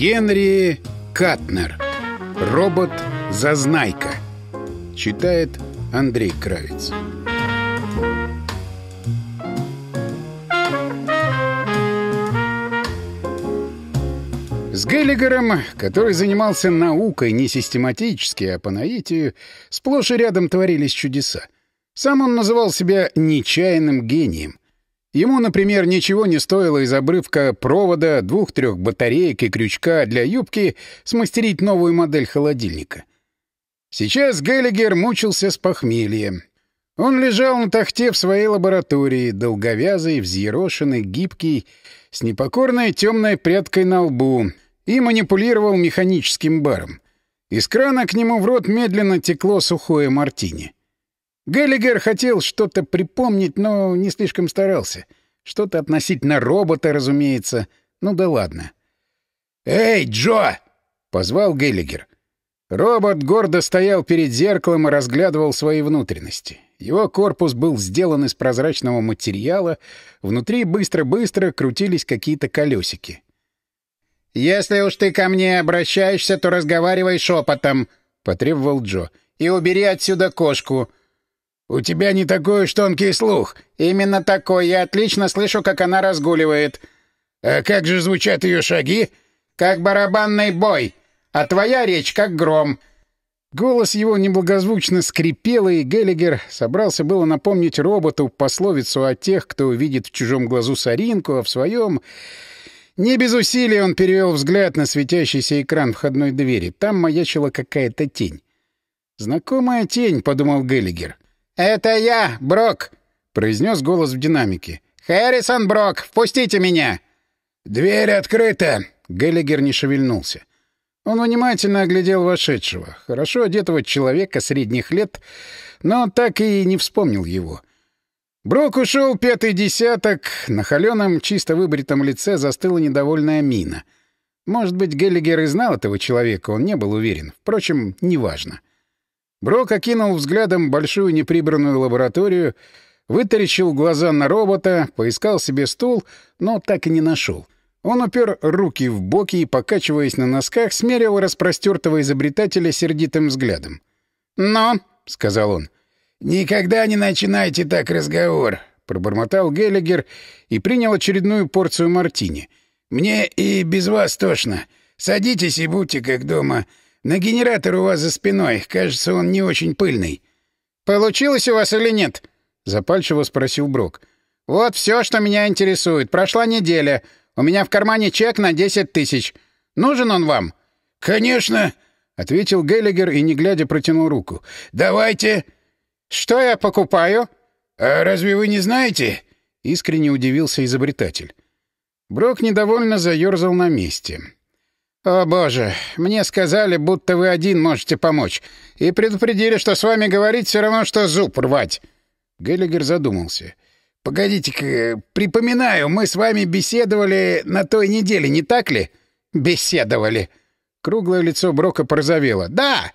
Генри Катнер. Робот-зазнайка. Читает Андрей Кравец. С Геллигером, который занимался наукой не систематически, а по наитию, сплошь и рядом творились чудеса. Сам он называл себя «нечаянным гением». Ему, например, ничего не стоило из обрывка провода, двух-трех батареек и крючка для юбки смастерить новую модель холодильника. Сейчас Геллигер мучился с похмельем. Он лежал на тахте в своей лаборатории, долговязый, взъерошенный, гибкий, с непокорной темной прядкой на лбу, и манипулировал механическим баром. Из крана к нему в рот медленно текло сухое мартини. Геллигер хотел что-то припомнить, но не слишком старался. Что-то относительно робота, разумеется. Ну да ладно. «Эй, Джо!» — позвал Геллигер. Робот гордо стоял перед зеркалом и разглядывал свои внутренности. Его корпус был сделан из прозрачного материала, внутри быстро-быстро крутились какие-то колесики. «Если уж ты ко мне обращаешься, то разговаривай шепотом», — потребовал Джо. «И убери отсюда кошку». «У тебя не такой уж тонкий слух». «Именно такой. Я отлично слышу, как она разгуливает». «А как же звучат ее шаги?» «Как барабанный бой. А твоя речь как гром». Голос его неблагозвучно скрипел, и Геллигер собрался было напомнить роботу пословицу о тех, кто увидит в чужом глазу соринку, а в своем... Не без усилий он перевел взгляд на светящийся экран входной двери. Там маячила какая-то тень. «Знакомая тень», — подумал Геллигер. «Это я, Брок!» — произнес голос в динамике. «Хэррисон Брок, впустите меня!» «Дверь открыта!» — Геллигер не шевельнулся. Он внимательно оглядел вошедшего, хорошо одетого человека средних лет, но так и не вспомнил его. Брок ушел пятый десяток, на холеном, чисто выбритом лице застыла недовольная мина. Может быть, Геллигер и знал этого человека, он не был уверен. Впрочем, неважно. Брок окинул взглядом большую неприбранную лабораторию, вытаращил глаза на робота, поискал себе стул, но так и не нашел. Он упер руки в боки и, покачиваясь на носках, смерил распростертого изобретателя сердитым взглядом. «Но», — сказал он, — «никогда не начинайте так разговор», — пробормотал Геллигер и принял очередную порцию мартини. «Мне и без вас тошно. Садитесь и будьте как дома. На генератор у вас за спиной. Кажется, он не очень пыльный». «Получилось у вас или нет?» — запальчиво спросил Брок. «Вот все, что меня интересует. Прошла неделя. У меня в кармане чек на десять тысяч. Нужен он вам?» «Конечно!» — ответил Геллигер и, не глядя, протянул руку. «Давайте!» «Что я покупаю?» «А разве вы не знаете?» — искренне удивился изобретатель. Брок недовольно заерзал на месте. «О, боже, мне сказали, будто вы один можете помочь, и предупредили, что с вами говорить все равно, что зуб рвать». Геллигер задумался. «Погодите-ка, припоминаю, мы с вами беседовали на той неделе, не так ли?» «Беседовали». Круглое лицо Брока порозовело. «Да!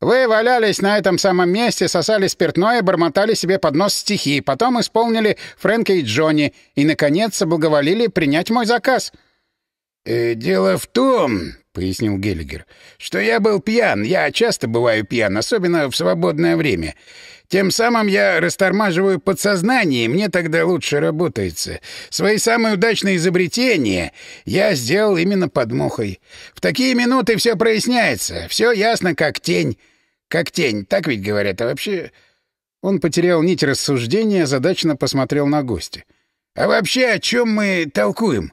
Вы валялись на этом самом месте, сосали спиртное, бормотали себе под нос стихи, потом исполнили Фрэнка и Джонни и, наконец, соблаговолили принять мой заказ». «Э, «Дело в том, — пояснил Геллигер, — что я был пьян. Я часто бываю пьян, особенно в свободное время. Тем самым я растормаживаю подсознание, и мне тогда лучше работается. Свои самые удачные изобретения я сделал именно под мухой. В такие минуты все проясняется, все ясно, как тень. Как тень, так ведь говорят, а вообще...» Он потерял нить рассуждения, задачно посмотрел на гостя. «А вообще о чем мы толкуем?»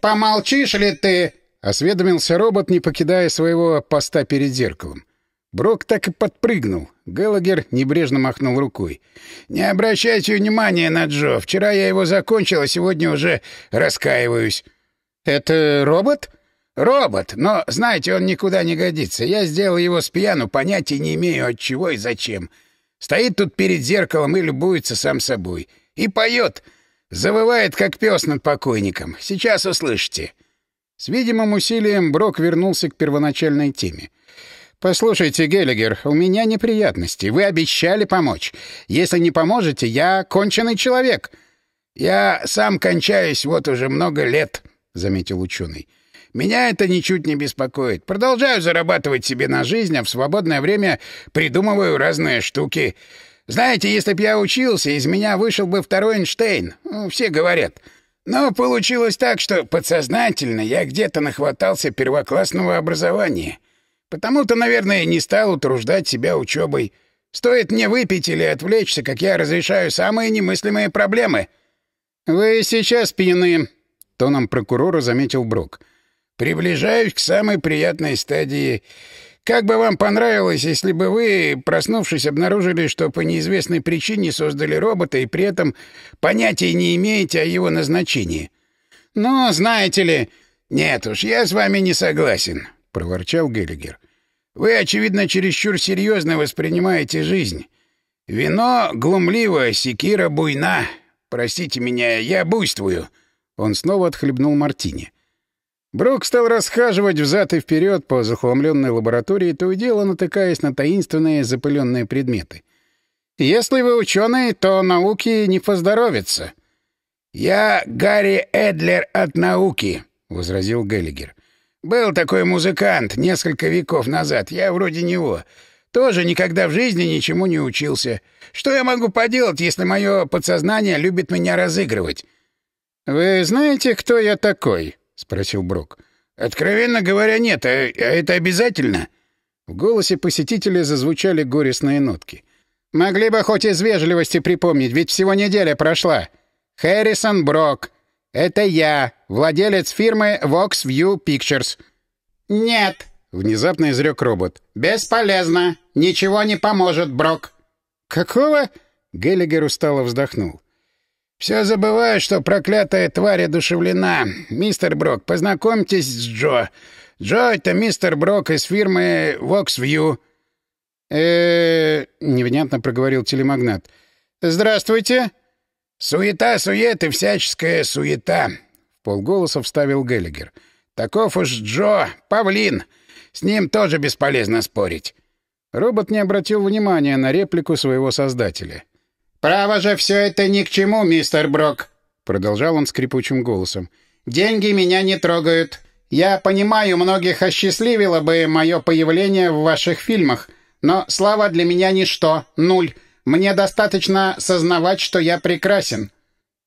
«Помолчишь ли ты?» — осведомился робот, не покидая своего поста перед зеркалом. Брок так и подпрыгнул. Геллагер небрежно махнул рукой. «Не обращайте внимания на Джо. Вчера я его закончил, а сегодня уже раскаиваюсь». «Это робот?» «Робот, но, знаете, он никуда не годится. Я сделал его с пьяну, понятия не имею от чего и зачем. Стоит тут перед зеркалом и любуется сам собой. И поет. Завывает, как пес над покойником. Сейчас услышите». С видимым усилием Брок вернулся к первоначальной теме. «Послушайте, Геллигер, у меня неприятности. Вы обещали помочь. Если не поможете, я конченый человек». «Я сам кончаюсь вот уже много лет», — заметил ученый. Меня это ничуть не беспокоит. Продолжаю зарабатывать себе на жизнь, а в свободное время придумываю разные штуки. Знаете, если б я учился, из меня вышел бы второй Эйнштейн. Ну, все говорят. Но получилось так, что подсознательно я где-то нахватался первоклассного образования. Потому-то, наверное, не стал утруждать себя учебой. Стоит мне выпить или отвлечься, как я разрешаю самые немыслимые проблемы. «Вы сейчас пьяны», — тоном прокурора заметил Брок. «Приближаюсь к самой приятной стадии. Как бы вам понравилось, если бы вы, проснувшись, обнаружили, что по неизвестной причине создали робота и при этом понятия не имеете о его назначении? Ну, знаете ли... Нет уж, я с вами не согласен, — проворчал Геллигер. Вы, очевидно, чересчур серьезно воспринимаете жизнь. Вино глумливо, секира буйна. Простите меня, я буйствую. Он снова отхлебнул мартини. Брок стал расхаживать взад и вперед по захламленной лаборатории, то и дело натыкаясь на таинственные запыленные предметы. «Если вы ученый, то науки не поздоровится». «Я Гарри Эдлер от науки», — возразил Геллигер. «Был такой музыкант несколько веков назад, я вроде него. Тоже никогда в жизни ничему не учился. Что я могу поделать, если мое подсознание любит меня разыгрывать?» «Вы знаете, кто я такой?» — спросил Брок. «Откровенно говоря, нет. А, а это обязательно?» В голосе посетителя зазвучали горестные нотки. «Могли бы хоть из вежливости припомнить, ведь всего неделя прошла. Хэррисон Брок. Это я, владелец фирмы Vox View Pictures». «Нет», — внезапно изрек робот. «Бесполезно. Ничего не поможет, Брок». «Какого?» — Геллигер устало вздохнул. «Все забываю, что проклятая тварь одушевлена. Мистер Брок, познакомьтесь с Джо. Джо — это мистер Брок из фирмы Voxview». «Э-э-э...» невнятно проговорил телемагнат. «Здравствуйте». «Суета-сует и всяческая суета», — в полголоса вставил Геллигер. «Таков уж Джо, павлин. С ним тоже бесполезно спорить». Робот не обратил внимания на реплику своего создателя. «Право же все это ни к чему, мистер Брок», — продолжал он скрипучим голосом. «Деньги меня не трогают. Я понимаю, многих осчастливило бы мое появление в ваших фильмах, но слава для меня ничто, нуль. Мне достаточно сознавать, что я прекрасен».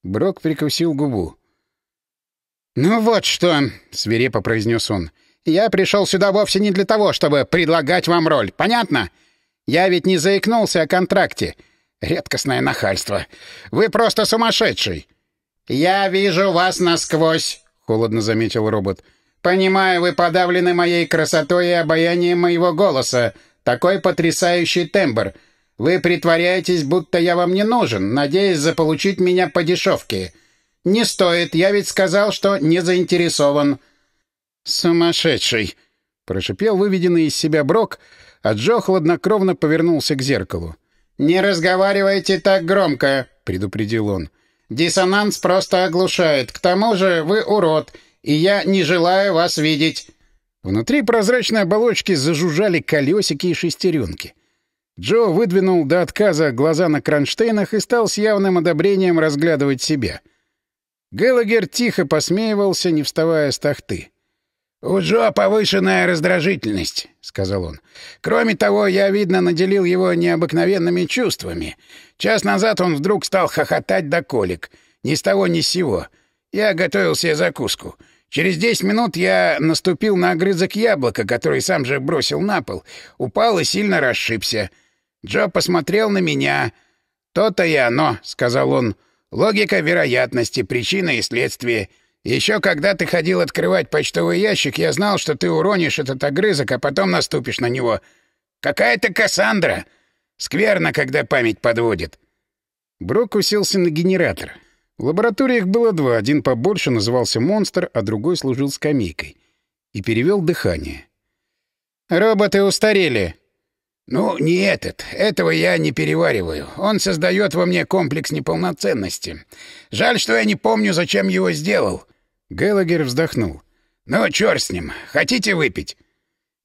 Брок прикусил губу. «Ну вот что», — свирепо произнес он, — «я пришел сюда вовсе не для того, чтобы предлагать вам роль, понятно? Я ведь не заикнулся о контракте». Редкостное нахальство. Вы просто сумасшедший. Я вижу вас насквозь, холодно заметил робот. Понимаю, вы подавлены моей красотой и обаянием моего голоса. Такой потрясающий тембр. Вы притворяетесь, будто я вам не нужен, надеясь заполучить меня по дешевке. Не стоит, я ведь сказал, что не заинтересован. Сумасшедший, прошипел выведенный из себя Брок, а Джо хладнокровно повернулся к зеркалу. «Не разговаривайте так громко», — предупредил он. «Диссонанс просто оглушает. К тому же вы урод, и я не желаю вас видеть». Внутри прозрачной оболочки зажужжали колесики и шестеренки. Джо выдвинул до отказа глаза на кронштейнах и стал с явным одобрением разглядывать себя. Геллагер тихо посмеивался, не вставая с тахты. «У Джо повышенная раздражительность», — сказал он. «Кроме того, я, видно, наделил его необыкновенными чувствами. Час назад он вдруг стал хохотать до колик. Ни с того ни с сего. Я готовил себе закуску. Через десять минут я наступил на огрызок яблока, который сам же бросил на пол, упал и сильно расшибся. Джо посмотрел на меня. «То-то и оно», — сказал он. «Логика вероятности, причина и следствие». Еще когда ты ходил открывать почтовый ящик, я знал, что ты уронишь этот огрызок, а потом наступишь на него. Какая-то Кассандра! Скверно, когда память подводит. Брок уселся на генератор. В лаборатории их было два. Один побольше, назывался «Монстр», а другой служил скамейкой. И перевел дыхание. «Роботы устарели». «Ну, не этот. Этого я не перевариваю. Он создает во мне комплекс неполноценности. Жаль, что я не помню, зачем его сделал. Геллагер вздохнул. «Ну, черт с ним. Хотите выпить?»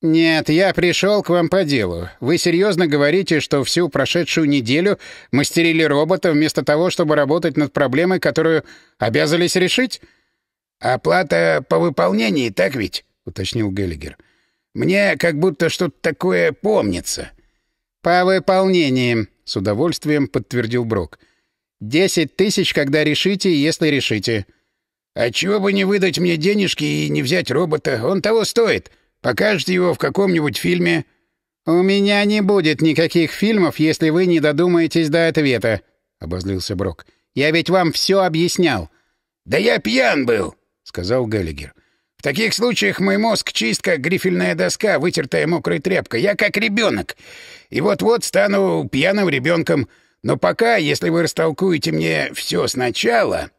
«Нет, я пришел к вам по делу. Вы серьезно говорите, что всю прошедшую неделю мастерили робота вместо того, чтобы работать над проблемой, которую обязались решить?» «Оплата по выполнении, так ведь?» — уточнил Геллигер. «Мне как будто что-то такое помнится». «По выполнении», — с удовольствием подтвердил Брок. «Десять тысяч, когда решите, если решите». «А чего бы не выдать мне денежки и не взять робота? Он того стоит. Покажете его в каком-нибудь фильме». «У меня не будет никаких фильмов, если вы не додумаетесь до ответа», — обозлился Брок. «Я ведь вам все объяснял». «Да я пьян был», — сказал Геллигер. «В таких случаях мой мозг чист, как грифельная доска, вытертая мокрой тряпкой. Я как ребенок. И вот-вот стану пьяным ребенком. Но пока, если вы растолкуете мне все сначала...»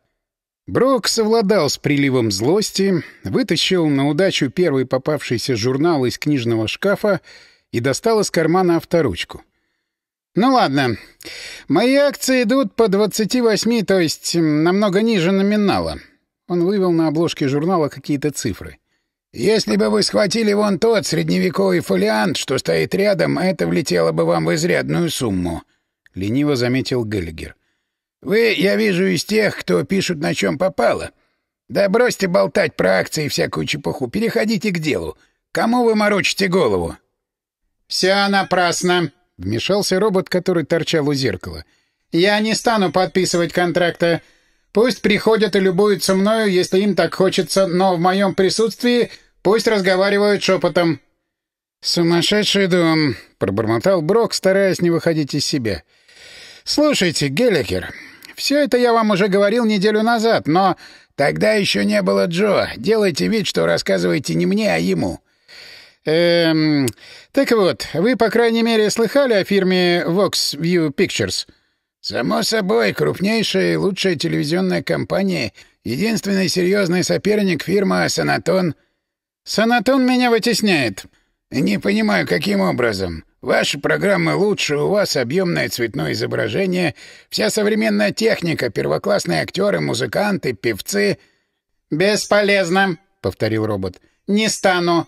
Брок совладал с приливом злости, вытащил на удачу первый попавшийся журнал из книжного шкафа и достал из кармана авторучку. «Ну ладно. Мои акции идут по 28, то есть намного ниже номинала». Он вывел на обложке журнала какие-то цифры. «Если бы вы схватили вон тот средневековый фолиант, что стоит рядом, это влетело бы вам в изрядную сумму», — лениво заметил Геллигер. Вы, я вижу, из тех, кто пишут на чем попало. Да бросьте болтать про акции и всякую чепуху. Переходите к делу. Кому вы морочите голову? — Все напрасно, — вмешался робот, который торчал у зеркала. — Я не стану подписывать контракта. Пусть приходят и любуются мною, если им так хочется, но в моем присутствии пусть разговаривают шепотом. — Сумасшедший дом, — пробормотал Брок, стараясь не выходить из себя. — Слушайте, Гелликер, все это я вам уже говорил неделю назад, но тогда еще не было Джо. Делайте вид, что рассказываете не мне, а ему. Эм, так вот, вы, по крайней мере, слыхали о фирме Vox View Pictures? Само собой, крупнейшая и лучшая телевизионная компания, единственный серьезный соперник фирма Санатон. Санатон меня вытесняет. Не понимаю, каким образом. Ваши программы лучше, у вас объемное цветное изображение, вся современная техника, первоклассные актеры, музыканты, певцы. «Бесполезно», — повторил робот. «Не стану».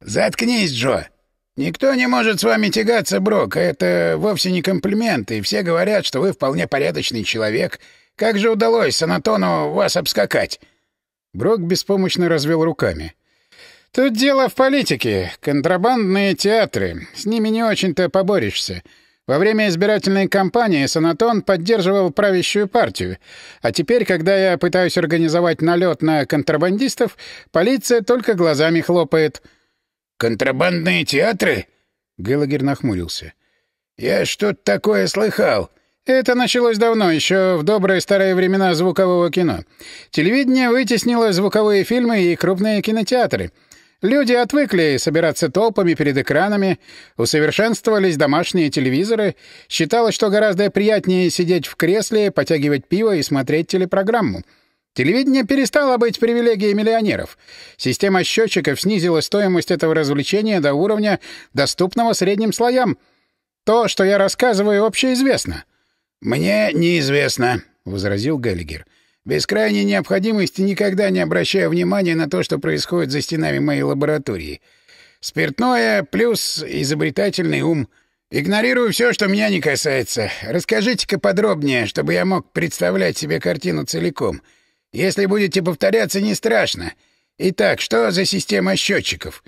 «Заткнись, Джо. Никто не может с вами тягаться, Брок. Это вовсе не комплимент, и все говорят, что вы вполне порядочный человек. Как же удалось Санатону вас обскакать?» Брок беспомощно развел руками. Тут дело в политике. Контрабандные театры. С ними не очень-то поборешься. Во время избирательной кампании Санатон поддерживал правящую партию. А теперь, когда я пытаюсь организовать налет на контрабандистов, полиция только глазами хлопает. «Контрабандные театры?» Геллагер нахмурился. «Я что-то такое слыхал». Это началось давно, еще в добрые старые времена звукового кино. Телевидение вытеснило звуковые фильмы и крупные кинотеатры — Люди отвыкли собираться толпами перед экранами, усовершенствовались домашние телевизоры, считалось, что гораздо приятнее сидеть в кресле, потягивать пиво и смотреть телепрограмму. Телевидение перестало быть привилегией миллионеров. Система счетчиков снизила стоимость этого развлечения до уровня, доступного средним слоям. То, что я рассказываю, общеизвестно. «Мне неизвестно», — возразил Геллигер. Без крайней необходимости никогда не обращаю внимания на то, что происходит за стенами моей лаборатории. Спиртное плюс изобретательный ум. Игнорирую все, что меня не касается. Расскажите-ка подробнее, чтобы я мог представлять себе картину целиком. Если будете повторяться, не страшно. Итак, что за система счетчиков?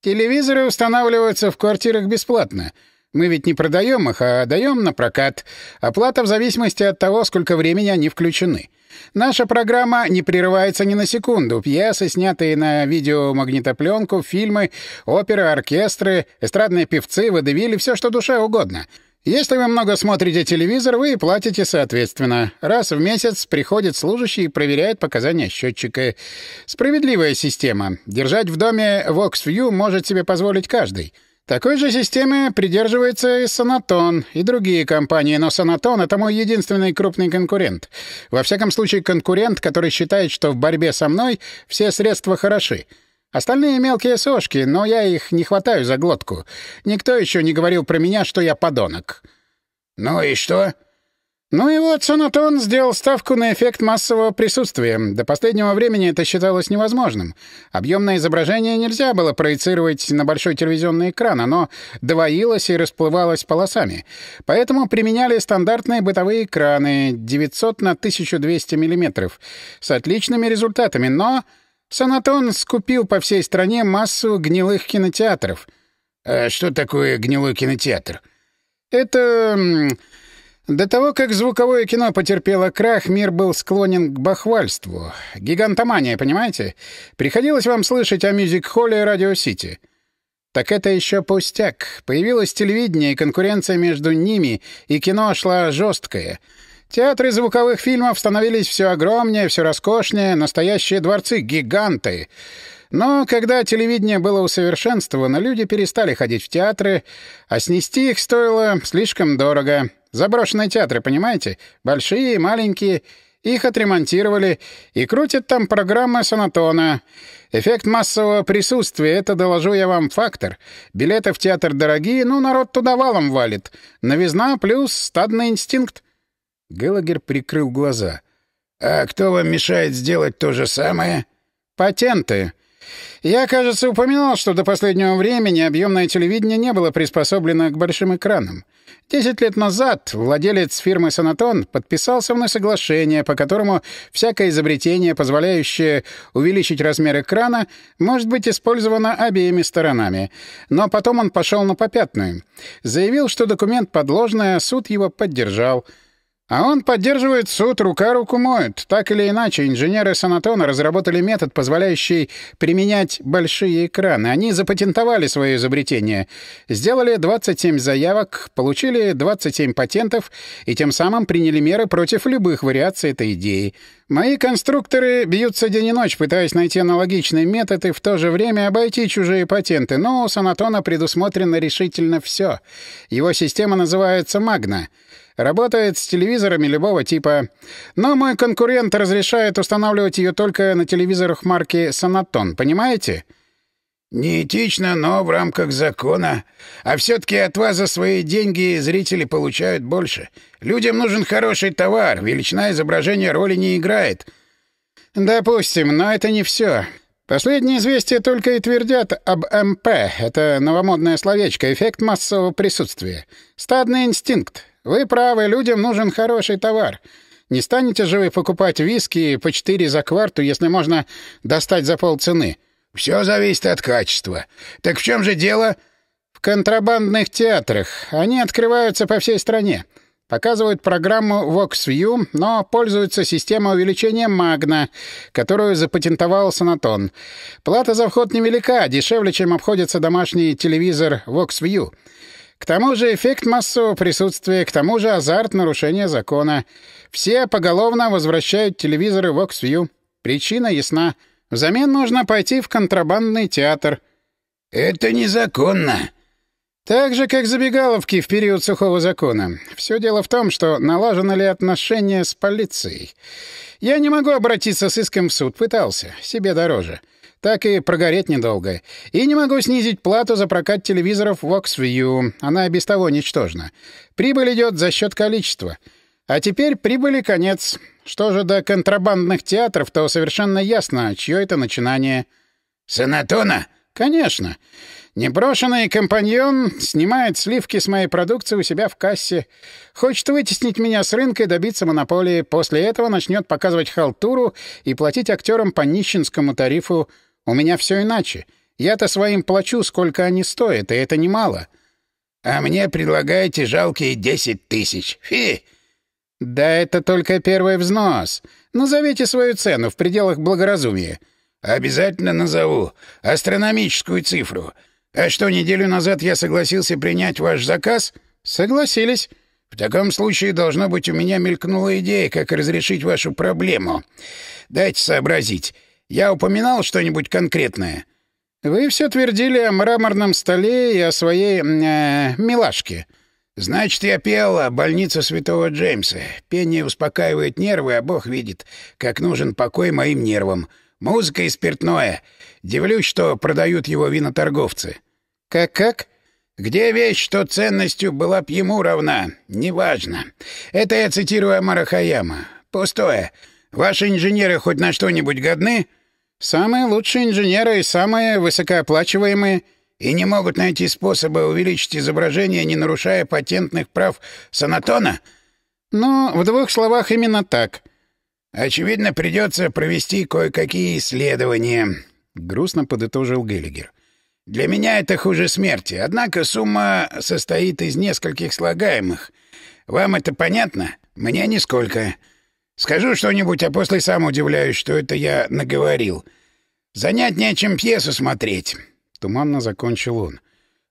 Телевизоры устанавливаются в квартирах бесплатно. Мы ведь не продаем их, а даем на прокат. Оплата в зависимости от того, сколько времени они включены. Наша программа не прерывается ни на секунду. Пьесы, снятые на видеомагнитопленку, фильмы, оперы, оркестры, эстрадные певцы, водевили — все, что душе угодно. Если вы много смотрите телевизор, вы и платите соответственно. Раз в месяц приходит служащий и проверяет показания счетчика. Справедливая система. Держать в доме VoxView может себе позволить каждый. Такой же системы придерживается и Санатон, и другие компании, но Санатон — это мой единственный крупный конкурент. Во всяком случае, конкурент, который считает, что в борьбе со мной все средства хороши. Остальные мелкие сошки, но я их не хватаю за глотку. Никто еще не говорил про меня, что я подонок. «Ну и что?» Ну и вот Сонатон сделал ставку на эффект массового присутствия. До последнего времени это считалось невозможным. Объемное изображение нельзя было проецировать на большой телевизионный экран, оно двоилось и расплывалось полосами. Поэтому применяли стандартные бытовые экраны 900 на 1200 мм с отличными результатами, но Сонатон скупил по всей стране массу гнилых кинотеатров. А что такое гнилой кинотеатр? Это до того, как звуковое кино потерпело крах, мир был склонен к бахвальству. Гигантомания, понимаете? Приходилось вам слышать о мюзик-холле Радио Сити. Так это еще пустяк. Появилось телевидение, и конкуренция между ними, и кино шла жесткая. Театры звуковых фильмов становились все огромнее, все роскошнее, настоящие дворцы, гиганты. Но когда телевидение было усовершенствовано, люди перестали ходить в театры, а снести их стоило слишком дорого. Заброшенные театры, понимаете? Большие, маленькие. Их отремонтировали и крутят там программы Санатона. Эффект массового присутствия — это, доложу я вам, фактор. Билеты в театр дорогие, ну, народ туда валом валит. Новизна плюс стадный инстинкт. Геллагер прикрыл глаза. «А кто вам мешает сделать то же самое?» «Патенты. Я, кажется, упоминал, что до последнего времени объемное телевидение не было приспособлено к большим экранам. Десять лет назад владелец фирмы «Санатон» подписал со мной соглашение, по которому всякое изобретение, позволяющее увеличить размер экрана, может быть использовано обеими сторонами. Но потом он пошел на попятную. Заявил, что документ подложный, а суд его поддержал. А он поддерживает суд, рука руку моет. Так или иначе, инженеры Санатона разработали метод, позволяющий применять большие экраны. Они запатентовали свое изобретение. Сделали 27 заявок, получили 27 патентов и тем самым приняли меры против любых вариаций этой идеи. Мои конструкторы бьются день и ночь, пытаясь найти аналогичный метод и в то же время обойти чужие патенты, но у Санатона предусмотрено решительно все. Его система называется «Магна». Работает с телевизорами любого типа. Но мой конкурент разрешает устанавливать ее только на телевизорах марки «Санатон», понимаете? Неэтично, но в рамках закона. А все-таки от вас за свои деньги зрители получают больше. Людям нужен хороший товар, величина изображения роли не играет. Допустим, но это не все. Последние известия только и твердят об МП. Это новомодное словечко, эффект массового присутствия. Стадный инстинкт. Вы правы, людям нужен хороший товар. Не станете же вы покупать виски по четыре за кварту, если можно достать за полцены? Все зависит от качества. Так в чем же дело? В контрабандных театрах. Они открываются по всей стране. Показывают программу VoxView, но пользуются системой увеличения Магна, которую запатентовал Санатон. Плата за вход невелика, дешевле, чем обходится домашний телевизор VoxView. К тому же эффект массового присутствия, к тому же азарт нарушения закона. Все поголовно возвращают телевизоры VoxView. Причина ясна. Взамен нужно пойти в контрабандный театр. «Это незаконно», так же, как забегаловки в период сухого закона. Все дело в том, что налажено ли отношения с полицией. Я не могу обратиться с иском в суд, пытался. Себе дороже так и прогореть недолго. И не могу снизить плату за прокат телевизоров VoxView. Она без того ничтожна. Прибыль идет за счет количества. А теперь прибыли конец. Что же до контрабандных театров, то совершенно ясно, чье это начинание. «Санатона?» «Конечно. Неброшенный компаньон снимает сливки с моей продукции у себя в кассе. Хочет вытеснить меня с рынка и добиться монополии. После этого начнет показывать халтуру и платить актерам по нищенскому тарифу у меня все иначе. Я-то своим плачу, сколько они стоят, и это немало. А мне предлагаете жалкие десять тысяч. Фи! Да это только первый взнос. Назовите свою цену в пределах благоразумия. Обязательно назову. Астрономическую цифру. А что, неделю назад я согласился принять ваш заказ? Согласились. В таком случае, должно быть, у меня мелькнула идея, как разрешить вашу проблему. Дайте сообразить. Я упоминал что-нибудь конкретное? Вы все твердили о мраморном столе и о своей... Э, милашке. Значит, я пел о больнице святого Джеймса. Пение успокаивает нервы, а бог видит, как нужен покой моим нервам. Музыка и спиртное. Дивлюсь, что продают его виноторговцы. Как-как? Где вещь, что ценностью была б ему равна? Неважно. Это я цитирую Амара Хаяма. Пустое. Ваши инженеры хоть на что-нибудь годны? Самые лучшие инженеры и самые высокооплачиваемые. И не могут найти способа увеличить изображение, не нарушая патентных прав Санатона? Ну, в двух словах именно так. Очевидно, придется провести кое-какие исследования, — грустно подытожил Геллигер. Для меня это хуже смерти, однако сумма состоит из нескольких слагаемых. Вам это понятно? Мне нисколько. Скажу что-нибудь, а после сам удивляюсь, что это я наговорил. Занятнее, чем пьесу смотреть. Туманно закончил он.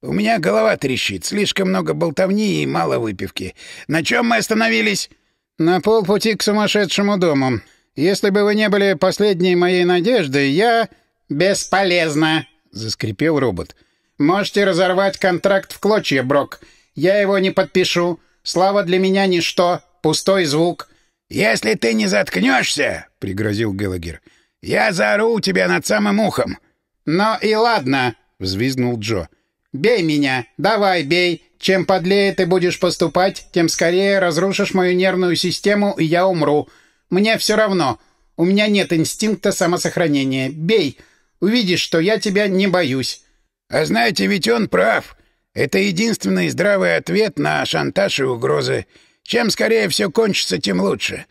У меня голова трещит, слишком много болтовни и мало выпивки. На чем мы остановились? На полпути к сумасшедшему дому. Если бы вы не были последней моей надеждой, я... Бесполезно, — заскрипел робот. «Можете разорвать контракт в клочья, Брок. Я его не подпишу. Слава для меня ничто. Пустой звук». «Если ты не заткнешься, — пригрозил Геллагер, — я заору тебя над самым ухом». «Ну и ладно», — взвизгнул Джо. «Бей меня. Давай, бей. Чем подлее ты будешь поступать, тем скорее разрушишь мою нервную систему, и я умру. Мне все равно. У меня нет инстинкта самосохранения. Бей. Увидишь, что я тебя не боюсь». «А знаете, ведь он прав. Это единственный здравый ответ на шантаж и угрозы. Чем скорее все кончится, тем лучше.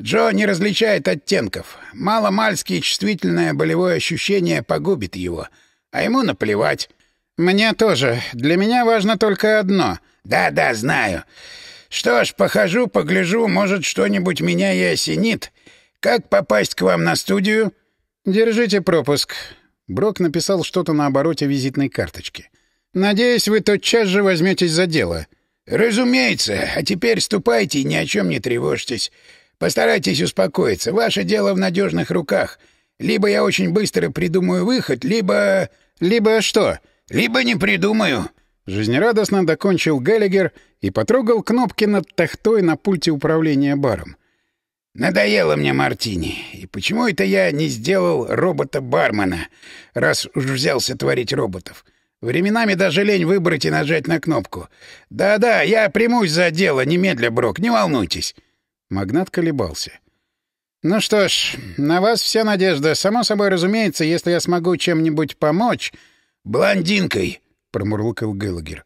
Джо не различает оттенков. Мало-мальски чувствительное болевое ощущение погубит его. А ему наплевать». «Мне тоже. Для меня важно только одно». «Да-да, знаю. Что ж, похожу, погляжу, может, что-нибудь меня и осенит. Как попасть к вам на студию?» «Держите пропуск». Брок написал что-то на обороте визитной карточки. «Надеюсь, вы тотчас же возьметесь за дело». «Разумеется. А теперь ступайте и ни о чем не тревожьтесь. Постарайтесь успокоиться. Ваше дело в надежных руках. Либо я очень быстро придумаю выход, либо... Либо что? Либо не придумаю». Жизнерадостно докончил Геллигер и потрогал кнопки над тахтой на пульте управления баром. Надоело мне мартини. И почему это я не сделал робота-бармена, раз уж взялся творить роботов? Временами даже лень выбрать и нажать на кнопку. Да-да, я примусь за дело, немедля, Брок, не волнуйтесь. Магнат колебался. «Ну что ж, на вас вся надежда. Само собой разумеется, если я смогу чем-нибудь помочь...» «Блондинкой», — промурлыкал Геллагер.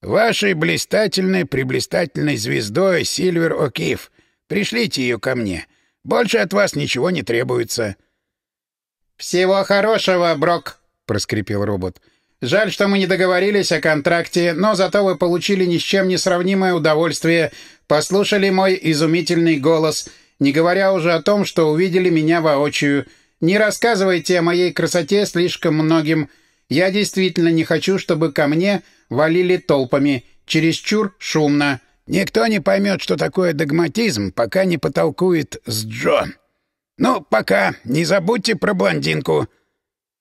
«Вашей блистательной, приблистательной звездой Сильвер О'Кифф. Пришлите ее ко мне. Больше от вас ничего не требуется». «Всего хорошего, Брок», — проскрипел робот. «Жаль, что мы не договорились о контракте, но зато вы получили ни с чем не сравнимое удовольствие, послушали мой изумительный голос, не говоря уже о том, что увидели меня воочию. Не рассказывайте о моей красоте слишком многим. Я действительно не хочу, чтобы ко мне валили толпами. Чересчур шумно». Никто не поймет, что такое догматизм, пока не потолкует с Джо. Ну, пока. Не забудьте про блондинку.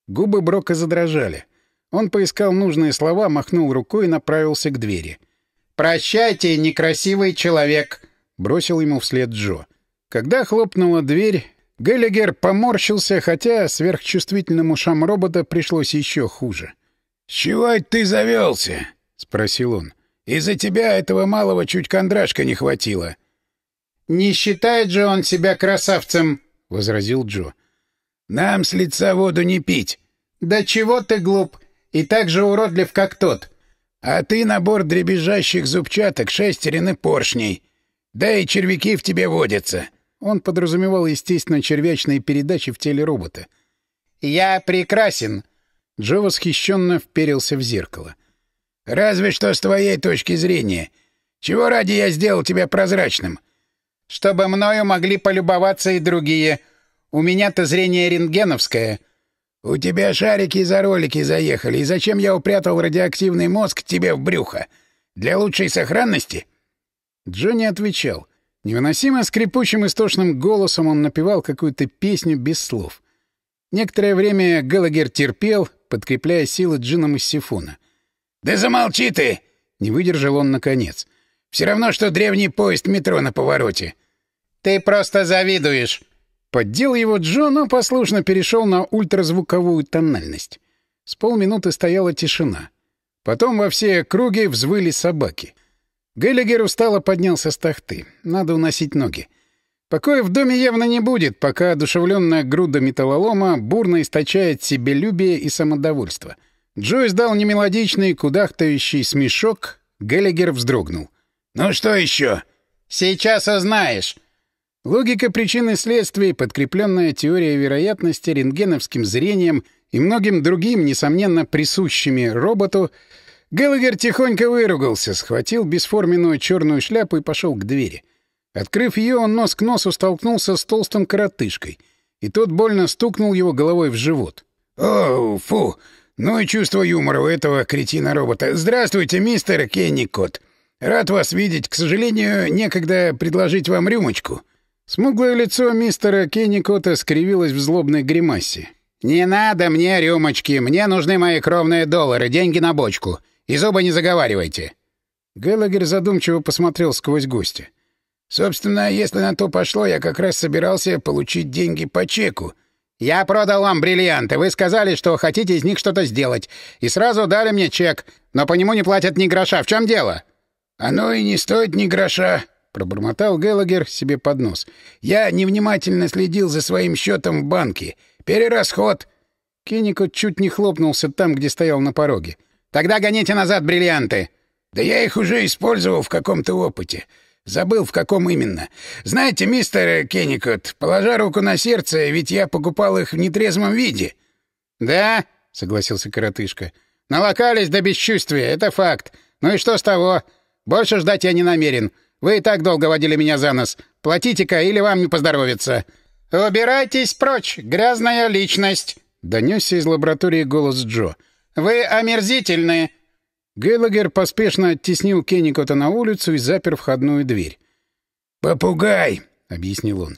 Губы Брока задрожали. Он поискал нужные слова, махнул рукой и направился к двери. «Прощайте, некрасивый человек!» — бросил ему вслед Джо. Когда хлопнула дверь, Геллигер поморщился, хотя сверхчувствительным ушам робота пришлось еще хуже. «С чего ты завелся?» — спросил он. Из-за тебя этого малого чуть кондрашка не хватило. — Не считает же он себя красавцем, — возразил Джо. — Нам с лица воду не пить. — Да чего ты глуп? И так же уродлив, как тот. — А ты набор дребезжащих зубчаток, шестерен и поршней. Да и червяки в тебе водятся. Он подразумевал, естественно, червячные передачи в теле робота. — Я прекрасен. Джо восхищенно вперился в зеркало. Разве что с твоей точки зрения. Чего ради я сделал тебя прозрачным? Чтобы мною могли полюбоваться и другие. У меня-то зрение рентгеновское. У тебя шарики за ролики заехали, и зачем я упрятал радиоактивный мозг тебе в брюхо? Для лучшей сохранности? Джонни отвечал. Невыносимо скрипучим истошным голосом он напевал какую-то песню без слов. Некоторое время Галагер терпел, подкрепляя силы джином из сифона — «Да замолчи ты!» — не выдержал он наконец. «Все равно, что древний поезд метро на повороте». «Ты просто завидуешь!» Поддел его Джо, но послушно перешел на ультразвуковую тональность. С полминуты стояла тишина. Потом во все круги взвыли собаки. Геллигер устало поднялся с тахты. Надо уносить ноги. Покоя в доме явно не будет, пока одушевленная груда металлолома бурно источает себелюбие и самодовольство. Джо издал немелодичный, кудахтающий смешок. Геллигер вздрогнул. «Ну что еще?» «Сейчас узнаешь». Логика причин и следствий, подкрепленная теорией вероятности, рентгеновским зрением и многим другим, несомненно, присущими роботу, Геллагер тихонько выругался, схватил бесформенную черную шляпу и пошел к двери. Открыв ее, он нос к носу столкнулся с толстым коротышкой, и тот больно стукнул его головой в живот. «О, фу! Ну и чувство юмора у этого кретина-робота. Здравствуйте, мистер Кенникот. Рад вас видеть. К сожалению, некогда предложить вам рюмочку». Смуглое лицо мистера Кенникота скривилось в злобной гримасе. «Не надо мне рюмочки. Мне нужны мои кровные доллары, деньги на бочку. И зубы не заговаривайте». Геллагер задумчиво посмотрел сквозь гостя. Собственно, если на то пошло, я как раз собирался получить деньги по чеку. Я продал вам бриллианты. Вы сказали, что хотите из них что-то сделать. И сразу дали мне чек. Но по нему не платят ни гроша. В чем дело? Оно и не стоит ни гроша, пробормотал Геллагер себе под нос. Я невнимательно следил за своим счетом в банке. Перерасход. Кенникот чуть не хлопнулся там, где стоял на пороге. Тогда гоните назад бриллианты. Да я их уже использовал в каком-то опыте. Забыл, в каком именно. Знаете, мистер Кенникот, положа руку на сердце, ведь я покупал их в нетрезвом виде. — Да, — согласился коротышка. — Налокались до бесчувствия, это факт. Ну и что с того? Больше ждать я не намерен. Вы и так долго водили меня за нос. Платите-ка, или вам не поздоровится. — Убирайтесь прочь, грязная личность! — донесся из лаборатории голос Джо. — Вы омерзительны! — Геллагер поспешно оттеснил Кенникота на улицу и запер входную дверь. «Попугай!» — объяснил он.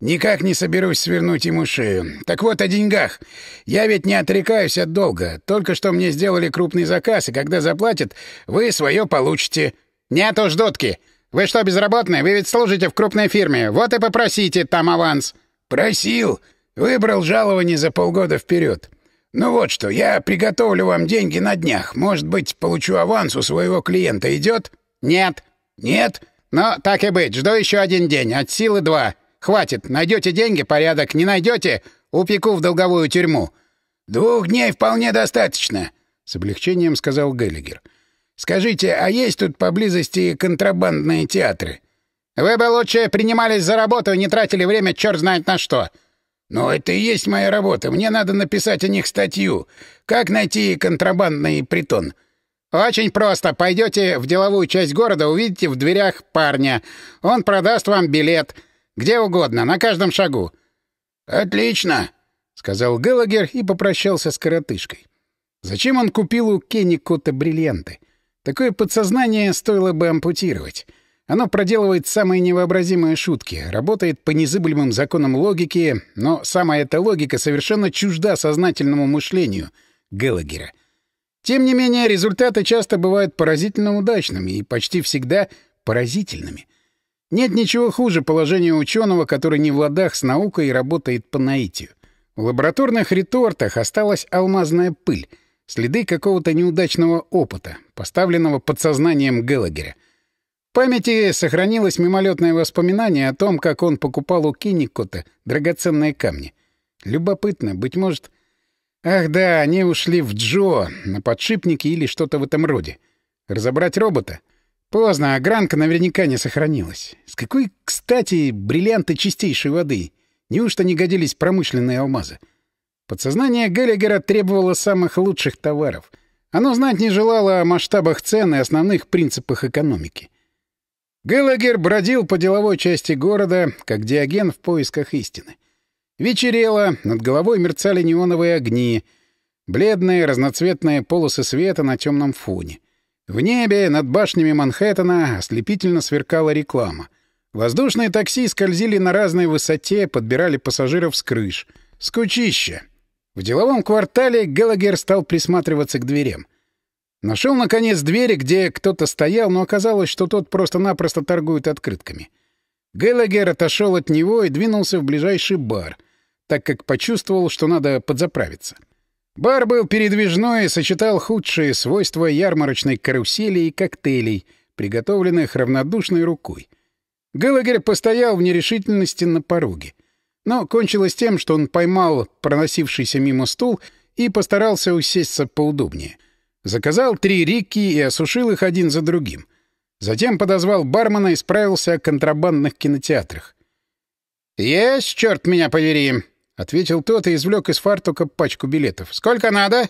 «Никак не соберусь свернуть ему шею. Так вот о деньгах. Я ведь не отрекаюсь от долга. Только что мне сделали крупный заказ, и когда заплатят, вы свое получите». «Нет уж, дудки! Вы что, безработные? Вы ведь служите в крупной фирме. Вот и попросите там аванс». «Просил. Выбрал жалование за полгода вперед. «Ну вот что, я приготовлю вам деньги на днях. Может быть, получу аванс у своего клиента. Идет?» «Нет». «Нет?» «Ну, так и быть. Жду еще один день. От силы два. Хватит. Найдете деньги — порядок. Не найдете — упеку в долговую тюрьму». «Двух дней вполне достаточно», — с облегчением сказал Геллигер. «Скажите, а есть тут поблизости контрабандные театры?» «Вы бы лучше принимались за работу и не тратили время черт знает на что». «Но это и есть моя работа. Мне надо написать о них статью. Как найти контрабандный притон?» «Очень просто. Пойдете в деловую часть города, увидите в дверях парня. Он продаст вам билет. Где угодно, на каждом шагу». «Отлично», — сказал Геллагер и попрощался с коротышкой. Зачем он купил у Кенни Кота бриллианты? Такое подсознание стоило бы ампутировать. Оно проделывает самые невообразимые шутки, работает по незыблемым законам логики, но сама эта логика совершенно чужда сознательному мышлению Геллагера. Тем не менее, результаты часто бывают поразительно удачными и почти всегда поразительными. Нет ничего хуже положения ученого, который не в ладах с наукой и работает по наитию. В лабораторных ретортах осталась алмазная пыль, следы какого-то неудачного опыта, поставленного подсознанием Геллагера — в памяти сохранилось мимолетное воспоминание о том, как он покупал у Кинникота драгоценные камни. Любопытно, быть может... Ах да, они ушли в Джо, на подшипники или что-то в этом роде. Разобрать робота? Поздно, а гранка наверняка не сохранилась. С какой, кстати, бриллианты чистейшей воды? Неужто не годились промышленные алмазы? Подсознание Геллигера требовало самых лучших товаров. Оно знать не желало о масштабах цен и основных принципах экономики. Геллагер бродил по деловой части города, как диаген в поисках истины. Вечерело, над головой мерцали неоновые огни, бледные разноцветные полосы света на темном фоне. В небе над башнями Манхэттена ослепительно сверкала реклама. Воздушные такси скользили на разной высоте, подбирали пассажиров с крыш. Скучище. В деловом квартале Геллагер стал присматриваться к дверям. Нашел, наконец, двери, где кто-то стоял, но оказалось, что тот просто-напросто торгует открытками. Геллагер отошел от него и двинулся в ближайший бар, так как почувствовал, что надо подзаправиться. Бар был передвижной и сочетал худшие свойства ярмарочной карусели и коктейлей, приготовленных равнодушной рукой. Галагер постоял в нерешительности на пороге. Но кончилось тем, что он поймал проносившийся мимо стул и постарался усесться поудобнее. Заказал три рикки и осушил их один за другим. Затем подозвал бармена и справился о контрабандных кинотеатрах. «Есть, черт меня повери!» — ответил тот и извлек из фартука пачку билетов. «Сколько надо?»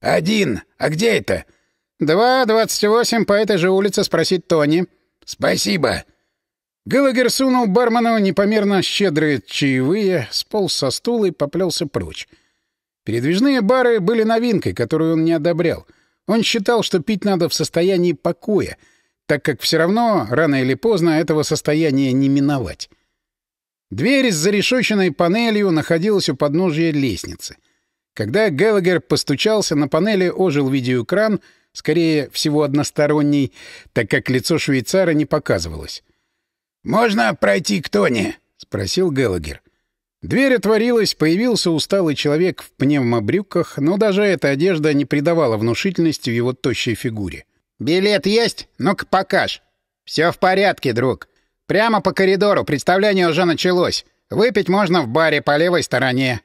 «Один. А где это?» «Два двадцать восемь по этой же улице спросить Тони». «Спасибо». Галагер сунул бармену непомерно щедрые чаевые, сполз со стула и поплелся прочь. Передвижные бары были новинкой, которую он не одобрял. Он считал, что пить надо в состоянии покоя, так как все равно, рано или поздно, этого состояния не миновать. Дверь с зарешоченной панелью находилась у подножия лестницы. Когда Геллагер постучался, на панели ожил видеоэкран, скорее всего односторонний, так как лицо швейцара не показывалось. «Можно пройти к Тони?» — спросил Геллагер. Дверь отворилась, появился усталый человек в пневмобрюках, но даже эта одежда не придавала внушительности его тощей фигуре. «Билет есть? Ну-ка покаж!» «Все в порядке, друг. Прямо по коридору, представление уже началось. Выпить можно в баре по левой стороне».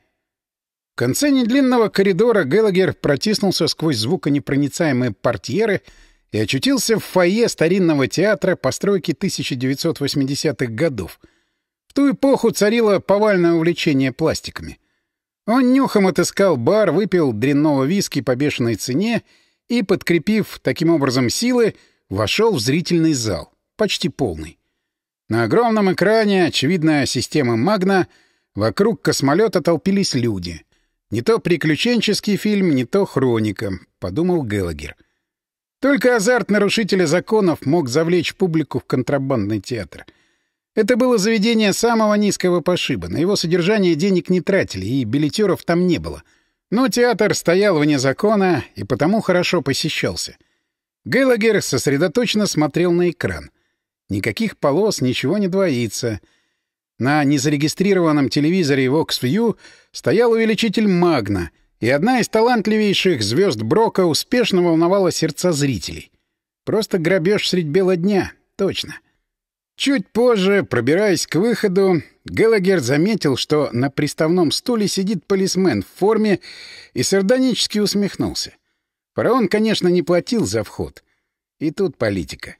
В конце недлинного коридора Геллагер протиснулся сквозь звуконепроницаемые портьеры и очутился в фойе старинного театра постройки 1980-х годов. В ту эпоху царило повальное увлечение пластиками. Он нюхом отыскал бар, выпил дрянного виски по бешеной цене и, подкрепив таким образом силы, вошел в зрительный зал, почти полный. На огромном экране, очевидно, система «Магна», вокруг космолета толпились люди. Не то приключенческий фильм, не то хроника, — подумал Геллагер. — только азарт нарушителя законов мог завлечь публику в контрабандный театр. Это было заведение самого низкого пошиба. На его содержание денег не тратили, и билетеров там не было. Но театр стоял вне закона и потому хорошо посещался. Гейлагер сосредоточенно смотрел на экран. Никаких полос, ничего не двоится. На незарегистрированном телевизоре VoxView стоял увеличитель «Магна», и одна из талантливейших звезд Брока успешно волновала сердца зрителей. Просто грабеж средь бела дня, точно. Чуть позже, пробираясь к выходу, Геллагер заметил, что на приставном стуле сидит полисмен в форме и сардонически усмехнулся. Фараон, конечно, не платил за вход. И тут политика.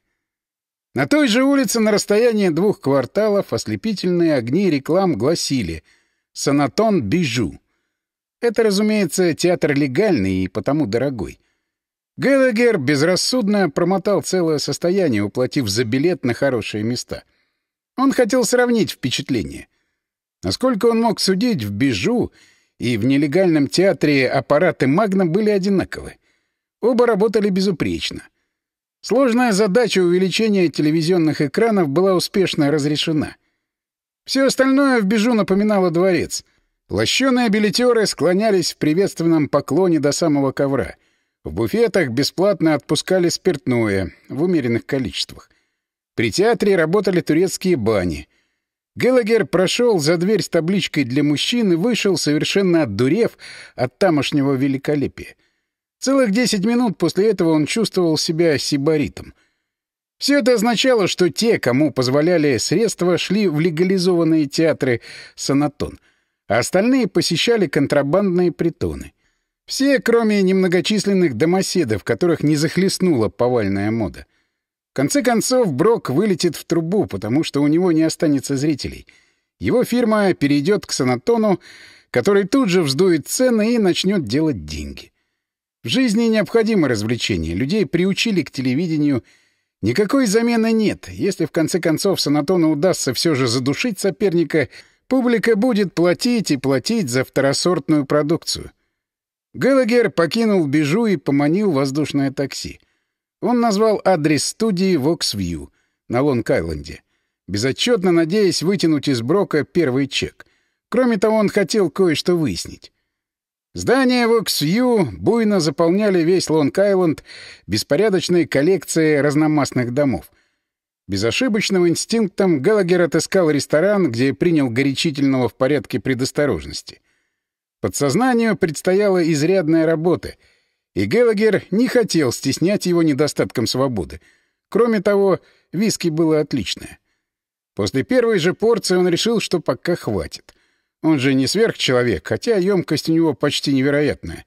На той же улице на расстоянии двух кварталов ослепительные огни реклам гласили «Санатон Бижу». Это, разумеется, театр легальный и потому дорогой. Геллагер безрассудно промотал целое состояние, уплатив за билет на хорошие места. Он хотел сравнить впечатление. Насколько он мог судить, в Бижу и в нелегальном театре аппараты Магна были одинаковы. Оба работали безупречно. Сложная задача увеличения телевизионных экранов была успешно разрешена. Все остальное в Бижу напоминало дворец — Лощеные билетеры склонялись в приветственном поклоне до самого ковра. В буфетах бесплатно отпускали спиртное в умеренных количествах. При театре работали турецкие бани. Геллагер прошел за дверь с табличкой для мужчин и вышел, совершенно отдурев от тамошнего великолепия. Целых десять минут после этого он чувствовал себя сибаритом. Все это означало, что те, кому позволяли средства, шли в легализованные театры «Санатон», а остальные посещали контрабандные притоны. Все, кроме немногочисленных домоседов, которых не захлестнула повальная мода. В конце концов, Брок вылетит в трубу, потому что у него не останется зрителей. Его фирма перейдет к санатону, который тут же вздует цены и начнет делать деньги. В жизни необходимо развлечение. Людей приучили к телевидению. Никакой замены нет. Если в конце концов санатону удастся все же задушить соперника — Публика будет платить и платить за второсортную продукцию. Геллагер покинул Бижу и поманил воздушное такси. Он назвал адрес студии Voxview на Лонг-Айленде, безотчетно надеясь вытянуть из Брока первый чек. Кроме того, он хотел кое-что выяснить. Здания Voxview буйно заполняли весь Лонг-Айленд беспорядочной коллекцией разномастных домов — Безошибочным инстинктом Галагер отыскал ресторан, где принял горячительного в порядке предосторожности. Подсознанию предстояла изрядная работа, и Геллагер не хотел стеснять его недостатком свободы. Кроме того, виски было отличное. После первой же порции он решил, что пока хватит. Он же не сверхчеловек, хотя емкость у него почти невероятная.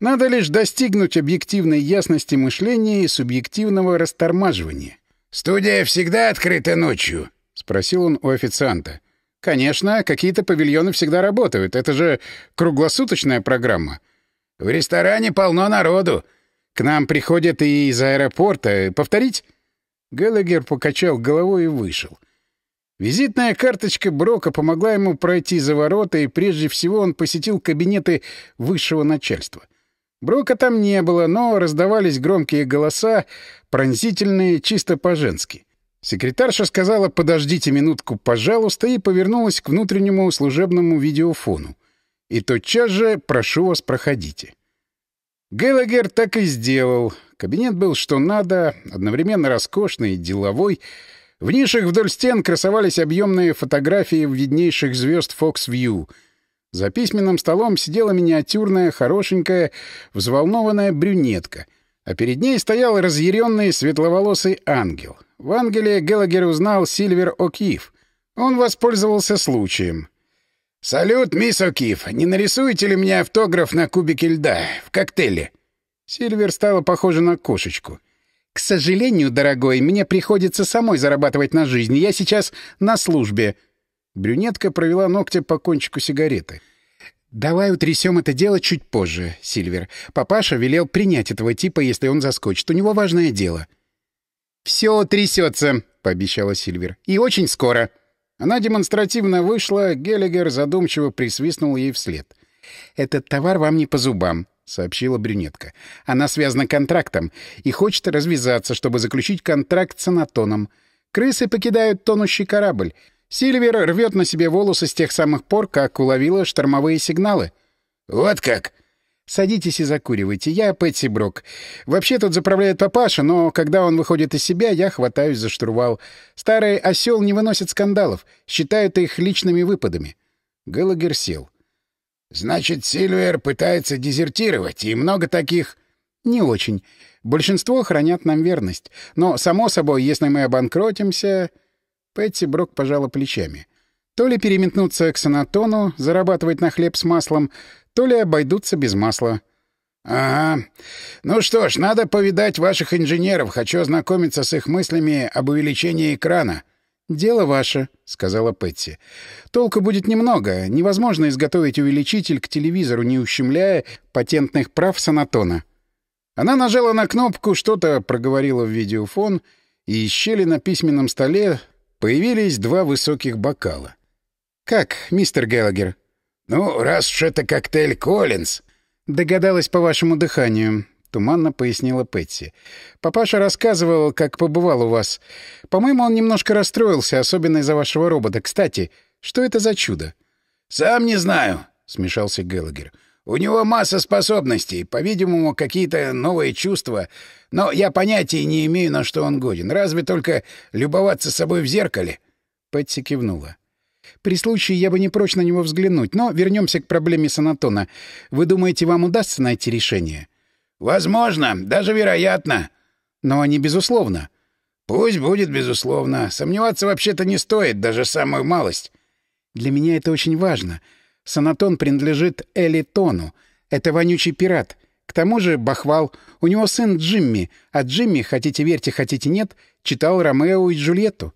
Надо лишь достигнуть объективной ясности мышления и субъективного растормаживания. «Студия всегда открыта ночью?» — спросил он у официанта. «Конечно, какие-то павильоны всегда работают. Это же круглосуточная программа». «В ресторане полно народу. К нам приходят и из аэропорта. Повторить?» Геллагер покачал головой и вышел. Визитная карточка Брока помогла ему пройти за ворота, и прежде всего он посетил кабинеты высшего начальства. Брока там не было, но раздавались громкие голоса, пронзительные, чисто по-женски. Секретарша сказала «подождите минутку, пожалуйста» и повернулась к внутреннему служебному видеофону. И тотчас же «прошу вас, проходите». Геллагер так и сделал. Кабинет был что надо, одновременно роскошный и деловой. В нишах вдоль стен красовались объемные фотографии виднейших звезд Fox View. За письменным столом сидела миниатюрная, хорошенькая, взволнованная брюнетка, а перед ней стоял разъяренный светловолосый ангел — в Ангеле Геллагер узнал Сильвер О'Кив. Он воспользовался случаем. «Салют, мисс О'Кив. Не нарисуете ли мне автограф на кубике льда в коктейле?» Сильвер стала похожа на кошечку. «К сожалению, дорогой, мне приходится самой зарабатывать на жизнь. Я сейчас на службе». Брюнетка провела ногти по кончику сигареты. «Давай утрясем это дело чуть позже, Сильвер. Папаша велел принять этого типа, если он заскочит. У него важное дело». «Все трясется», — пообещала Сильвер. «И очень скоро». Она демонстративно вышла, Геллигер задумчиво присвистнул ей вслед. «Этот товар вам не по зубам», — сообщила брюнетка. «Она связана контрактом и хочет развязаться, чтобы заключить контракт с анатоном. Крысы покидают тонущий корабль. Сильвер рвет на себе волосы с тех самых пор, как уловила штормовые сигналы». «Вот как!» Садитесь и закуривайте. Я Пэтси Брок. Вообще тут заправляет папаша, но когда он выходит из себя, я хватаюсь за штурвал. Старый осел не выносит скандалов, считает их личными выпадами. Геллагер сел. «Значит, Сильвер пытается дезертировать, и много таких...» «Не очень. Большинство хранят нам верность. Но, само собой, если мы обанкротимся...» Пэтси Брок пожала плечами. То ли переметнуться к санатону, зарабатывать на хлеб с маслом, то ли обойдутся без масла. — Ага. Ну что ж, надо повидать ваших инженеров. Хочу ознакомиться с их мыслями об увеличении экрана. — Дело ваше, — сказала Пэтси. — Толку будет немного. Невозможно изготовить увеличитель к телевизору, не ущемляя патентных прав Санатона. Она нажала на кнопку, что-то проговорила в видеофон, и из щели на письменном столе появились два высоких бокала. «Как, мистер Геллагер?» «Ну, раз уж это коктейль Коллинз...» «Догадалась по вашему дыханию», — туманно пояснила Пэтси. «Папаша рассказывал, как побывал у вас. По-моему, он немножко расстроился, особенно из-за вашего робота. Кстати, что это за чудо?» «Сам не знаю», — смешался Геллагер. «У него масса способностей, по-видимому, какие-то новые чувства, но я понятия не имею, на что он годен. Разве только любоваться собой в зеркале?» Пэтси кивнула. При случае я бы не прочь на него взглянуть, но вернемся к проблеме Санатона. Вы думаете, вам удастся найти решение? Возможно, даже вероятно. Но не безусловно. Пусть будет безусловно. Сомневаться вообще-то не стоит, даже самую малость. Для меня это очень важно. Санатон принадлежит Элитону. Это вонючий пират. К тому же Бахвал. У него сын Джимми, а Джимми, хотите верьте, хотите нет, читал Ромео и Джульетту.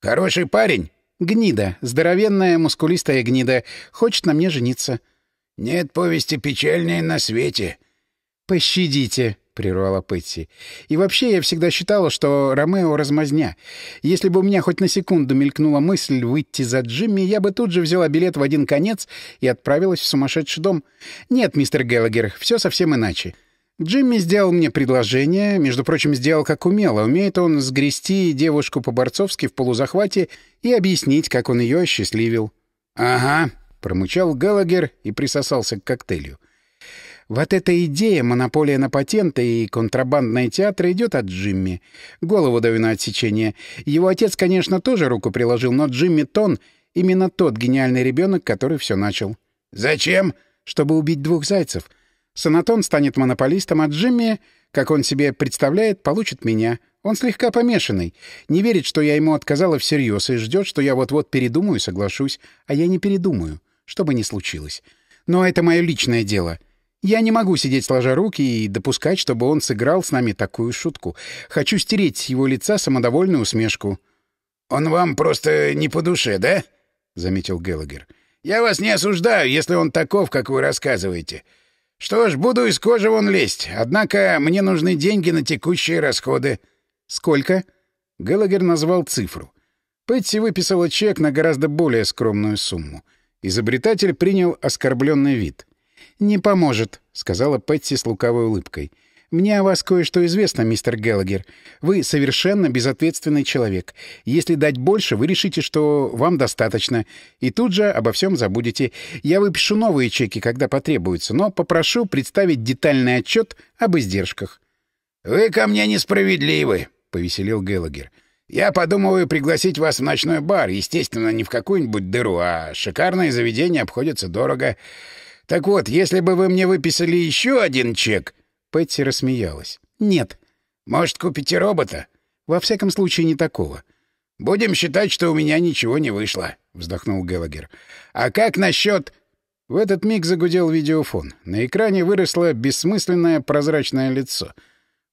Хороший парень. Гнида, здоровенная, мускулистая гнида. Хочет на мне жениться. — Нет повести печальнее на свете. — Пощадите, — прервала Пэтси. — И вообще я всегда считала, что Ромео размазня. Если бы у меня хоть на секунду мелькнула мысль выйти за Джимми, я бы тут же взяла билет в один конец и отправилась в сумасшедший дом. Нет, мистер Геллагер, все совсем иначе. — Джимми сделал мне предложение, между прочим, сделал как умело. Умеет он сгрести девушку по-борцовски в полузахвате и объяснить, как он ее осчастливил. «Ага», — промычал Галагер и присосался к коктейлю. Вот эта идея, монополия на патенты и контрабандные театры идет от Джимми. Голову даю на отсечение. Его отец, конечно, тоже руку приложил, но Джимми Тон — именно тот гениальный ребенок, который все начал. «Зачем? чтобы убить двух зайцев. Санатон станет монополистом, а Джимми, как он себе представляет, получит меня. Он слегка помешанный. Не верит, что я ему отказала всерьез, и ждет, что я вот-вот передумаю и соглашусь. А я не передумаю, что бы ни случилось. Но это мое личное дело. Я не могу сидеть сложа руки и допускать, чтобы он сыграл с нами такую шутку. Хочу стереть с его лица самодовольную усмешку. — Он вам просто не по душе, да? — заметил Геллагер. — Я вас не осуждаю, если он таков, как вы рассказываете. Что ж, буду из кожи вон лезть. Однако мне нужны деньги на текущие расходы. — Сколько? Геллагер назвал цифру. Пэтси выписала чек на гораздо более скромную сумму. Изобретатель принял оскорбленный вид. «Не поможет», — сказала Пэтси с лукавой улыбкой. «Мне о вас кое-что известно, мистер Геллагер. Вы совершенно безответственный человек. Если дать больше, вы решите, что вам достаточно, и тут же обо всем забудете. Я выпишу новые чеки, когда потребуется, но попрошу представить детальный отчет об издержках». «Вы ко мне несправедливы», — повеселил Геллагер. «Я подумываю пригласить вас в ночной бар, естественно, не в какую-нибудь дыру, а шикарное заведение обходится дорого». Так вот, если бы вы мне выписали еще один чек...» Пэтси рассмеялась. «Нет. Может, купите робота?» «Во всяком случае, не такого». «Будем считать, что у меня ничего не вышло», — вздохнул Геллагер. «А как насчет...» В этот миг загудел видеофон. На экране выросло бессмысленное прозрачное лицо.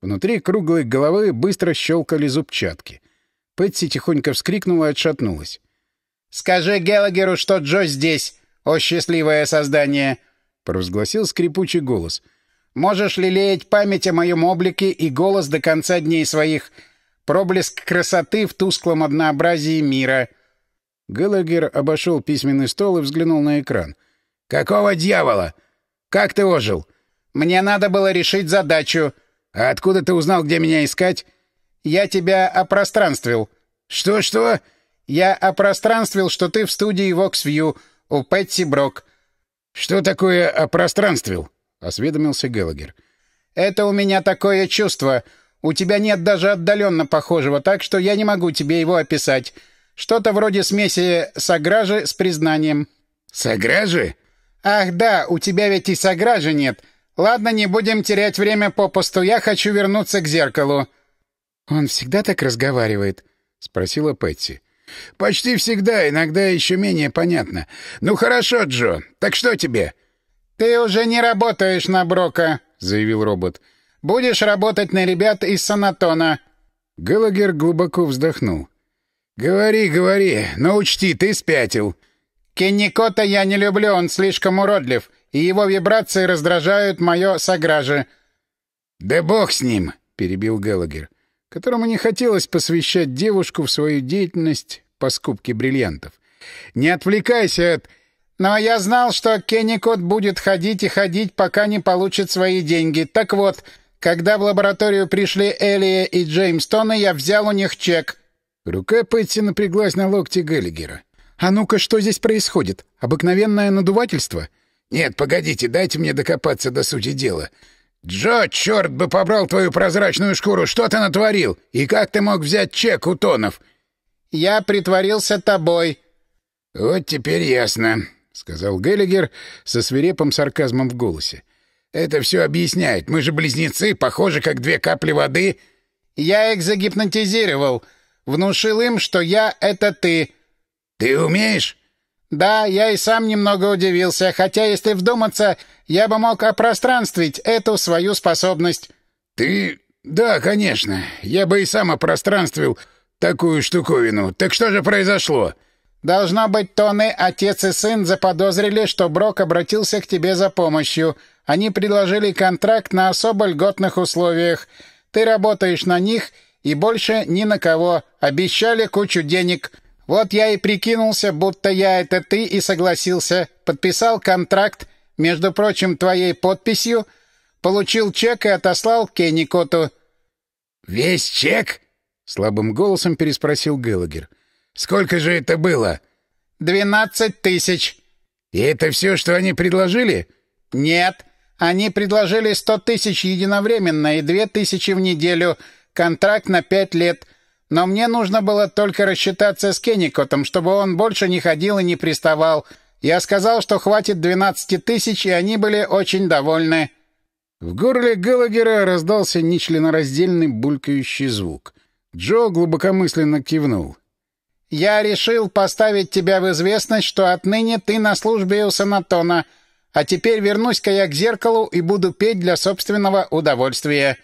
Внутри круглой головы быстро щелкали зубчатки. Пэтси тихонько вскрикнула и отшатнулась. «Скажи Геллагеру, что Джо здесь, о счастливое создание!» провозгласил скрипучий голос. «Можешь лелеять память о моем облике и голос до конца дней своих. Проблеск красоты в тусклом однообразии мира». Геллагер обошел письменный стол и взглянул на экран. «Какого дьявола? Как ты ожил?» «Мне надо было решить задачу». «А откуда ты узнал, где меня искать?» «Я тебя опространствил». «Что-что?» «Я опространствил, что ты в студии Воксвью у Пэтси Брок». «Что такое опространствил?» — осведомился Геллагер. «Это у меня такое чувство. У тебя нет даже отдаленно похожего, так что я не могу тебе его описать. Что-то вроде смеси сагражи с признанием». «Сагражи?» «Ах да, у тебя ведь и сагражи нет. Ладно, не будем терять время попусту. Я хочу вернуться к зеркалу». «Он всегда так разговаривает?» — спросила Пэтси. «Почти всегда, иногда еще менее понятно. Ну хорошо, Джо, так что тебе?» «Ты уже не работаешь на Брока», — заявил робот. «Будешь работать на ребят из Санатона». Галагер глубоко вздохнул. «Говори, говори, но учти, ты спятил». «Кенникота я не люблю, он слишком уродлив, и его вибрации раздражают мое сограже». «Да бог с ним», — перебил Галагер которому не хотелось посвящать девушку в свою деятельность по скупке бриллиантов. «Не отвлекайся от...» «Но я знал, что Кенникот будет ходить и ходить, пока не получит свои деньги. Так вот, когда в лабораторию пришли Элия и Джеймс Тоны, я взял у них чек». Рука Пэтси напряглась на локте Геллигера. «А ну-ка, что здесь происходит? Обыкновенное надувательство?» «Нет, погодите, дайте мне докопаться до сути дела. «Джо, черт бы побрал твою прозрачную шкуру! Что ты натворил? И как ты мог взять чек у Тонов?» «Я притворился тобой». «Вот теперь ясно», — сказал Геллигер со свирепым сарказмом в голосе. «Это все объясняет. Мы же близнецы, похожи как две капли воды». «Я их загипнотизировал. Внушил им, что я — это ты». «Ты умеешь?» Да, я и сам немного удивился, хотя, если вдуматься, я бы мог опространствить эту свою способность. Ты... Да, конечно. Я бы и сам опространствил такую штуковину. Так что же произошло? Должно быть, Тоны, отец и сын, заподозрили, что Брок обратился к тебе за помощью. Они предложили контракт на особо льготных условиях. Ты работаешь на них и больше ни на кого. Обещали кучу денег. Вот я и прикинулся, будто я это ты, и согласился. Подписал контракт, между прочим, твоей подписью, получил чек и отослал Кенникоту». «Весь чек?» — слабым голосом переспросил Геллагер. «Сколько же это было?» «Двенадцать тысяч». «И это все, что они предложили?» «Нет. Они предложили сто тысяч единовременно и две тысячи в неделю. Контракт на пять лет. Но мне нужно было только рассчитаться с Кенникотом, чтобы он больше не ходил и не приставал. Я сказал, что хватит 12 тысяч, и они были очень довольны». В горле Галагера раздался нечленораздельный булькающий звук. Джо глубокомысленно кивнул. «Я решил поставить тебя в известность, что отныне ты на службе у Санатона, а теперь вернусь-ка я к зеркалу и буду петь для собственного удовольствия».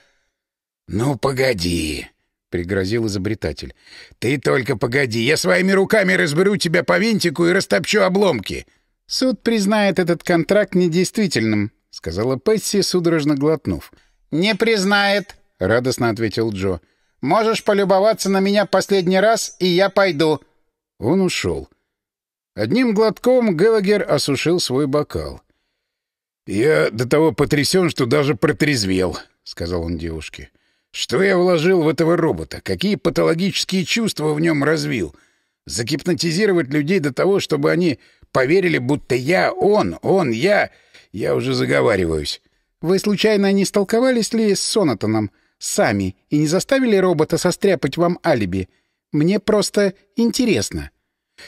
«Ну, погоди», — пригрозил изобретатель. «Ты только погоди, я своими руками разберу тебя по винтику и растопчу обломки». «Суд признает этот контракт недействительным», — сказала Пэтси, судорожно глотнув. «Не признает», — радостно ответил Джо. «Можешь полюбоваться на меня последний раз, и я пойду». Он ушел. Одним глотком Геллагер осушил свой бокал. «Я до того потрясен, что даже протрезвел», — сказал он девушке. «Что я вложил в этого робота? Какие патологические чувства в нем развил? Загипнотизировать людей до того, чтобы они поверили, будто я он, он я...» Я уже заговариваюсь. Вы случайно не столковались ли с Сонатоном сами и не заставили робота состряпать вам алиби? Мне просто интересно.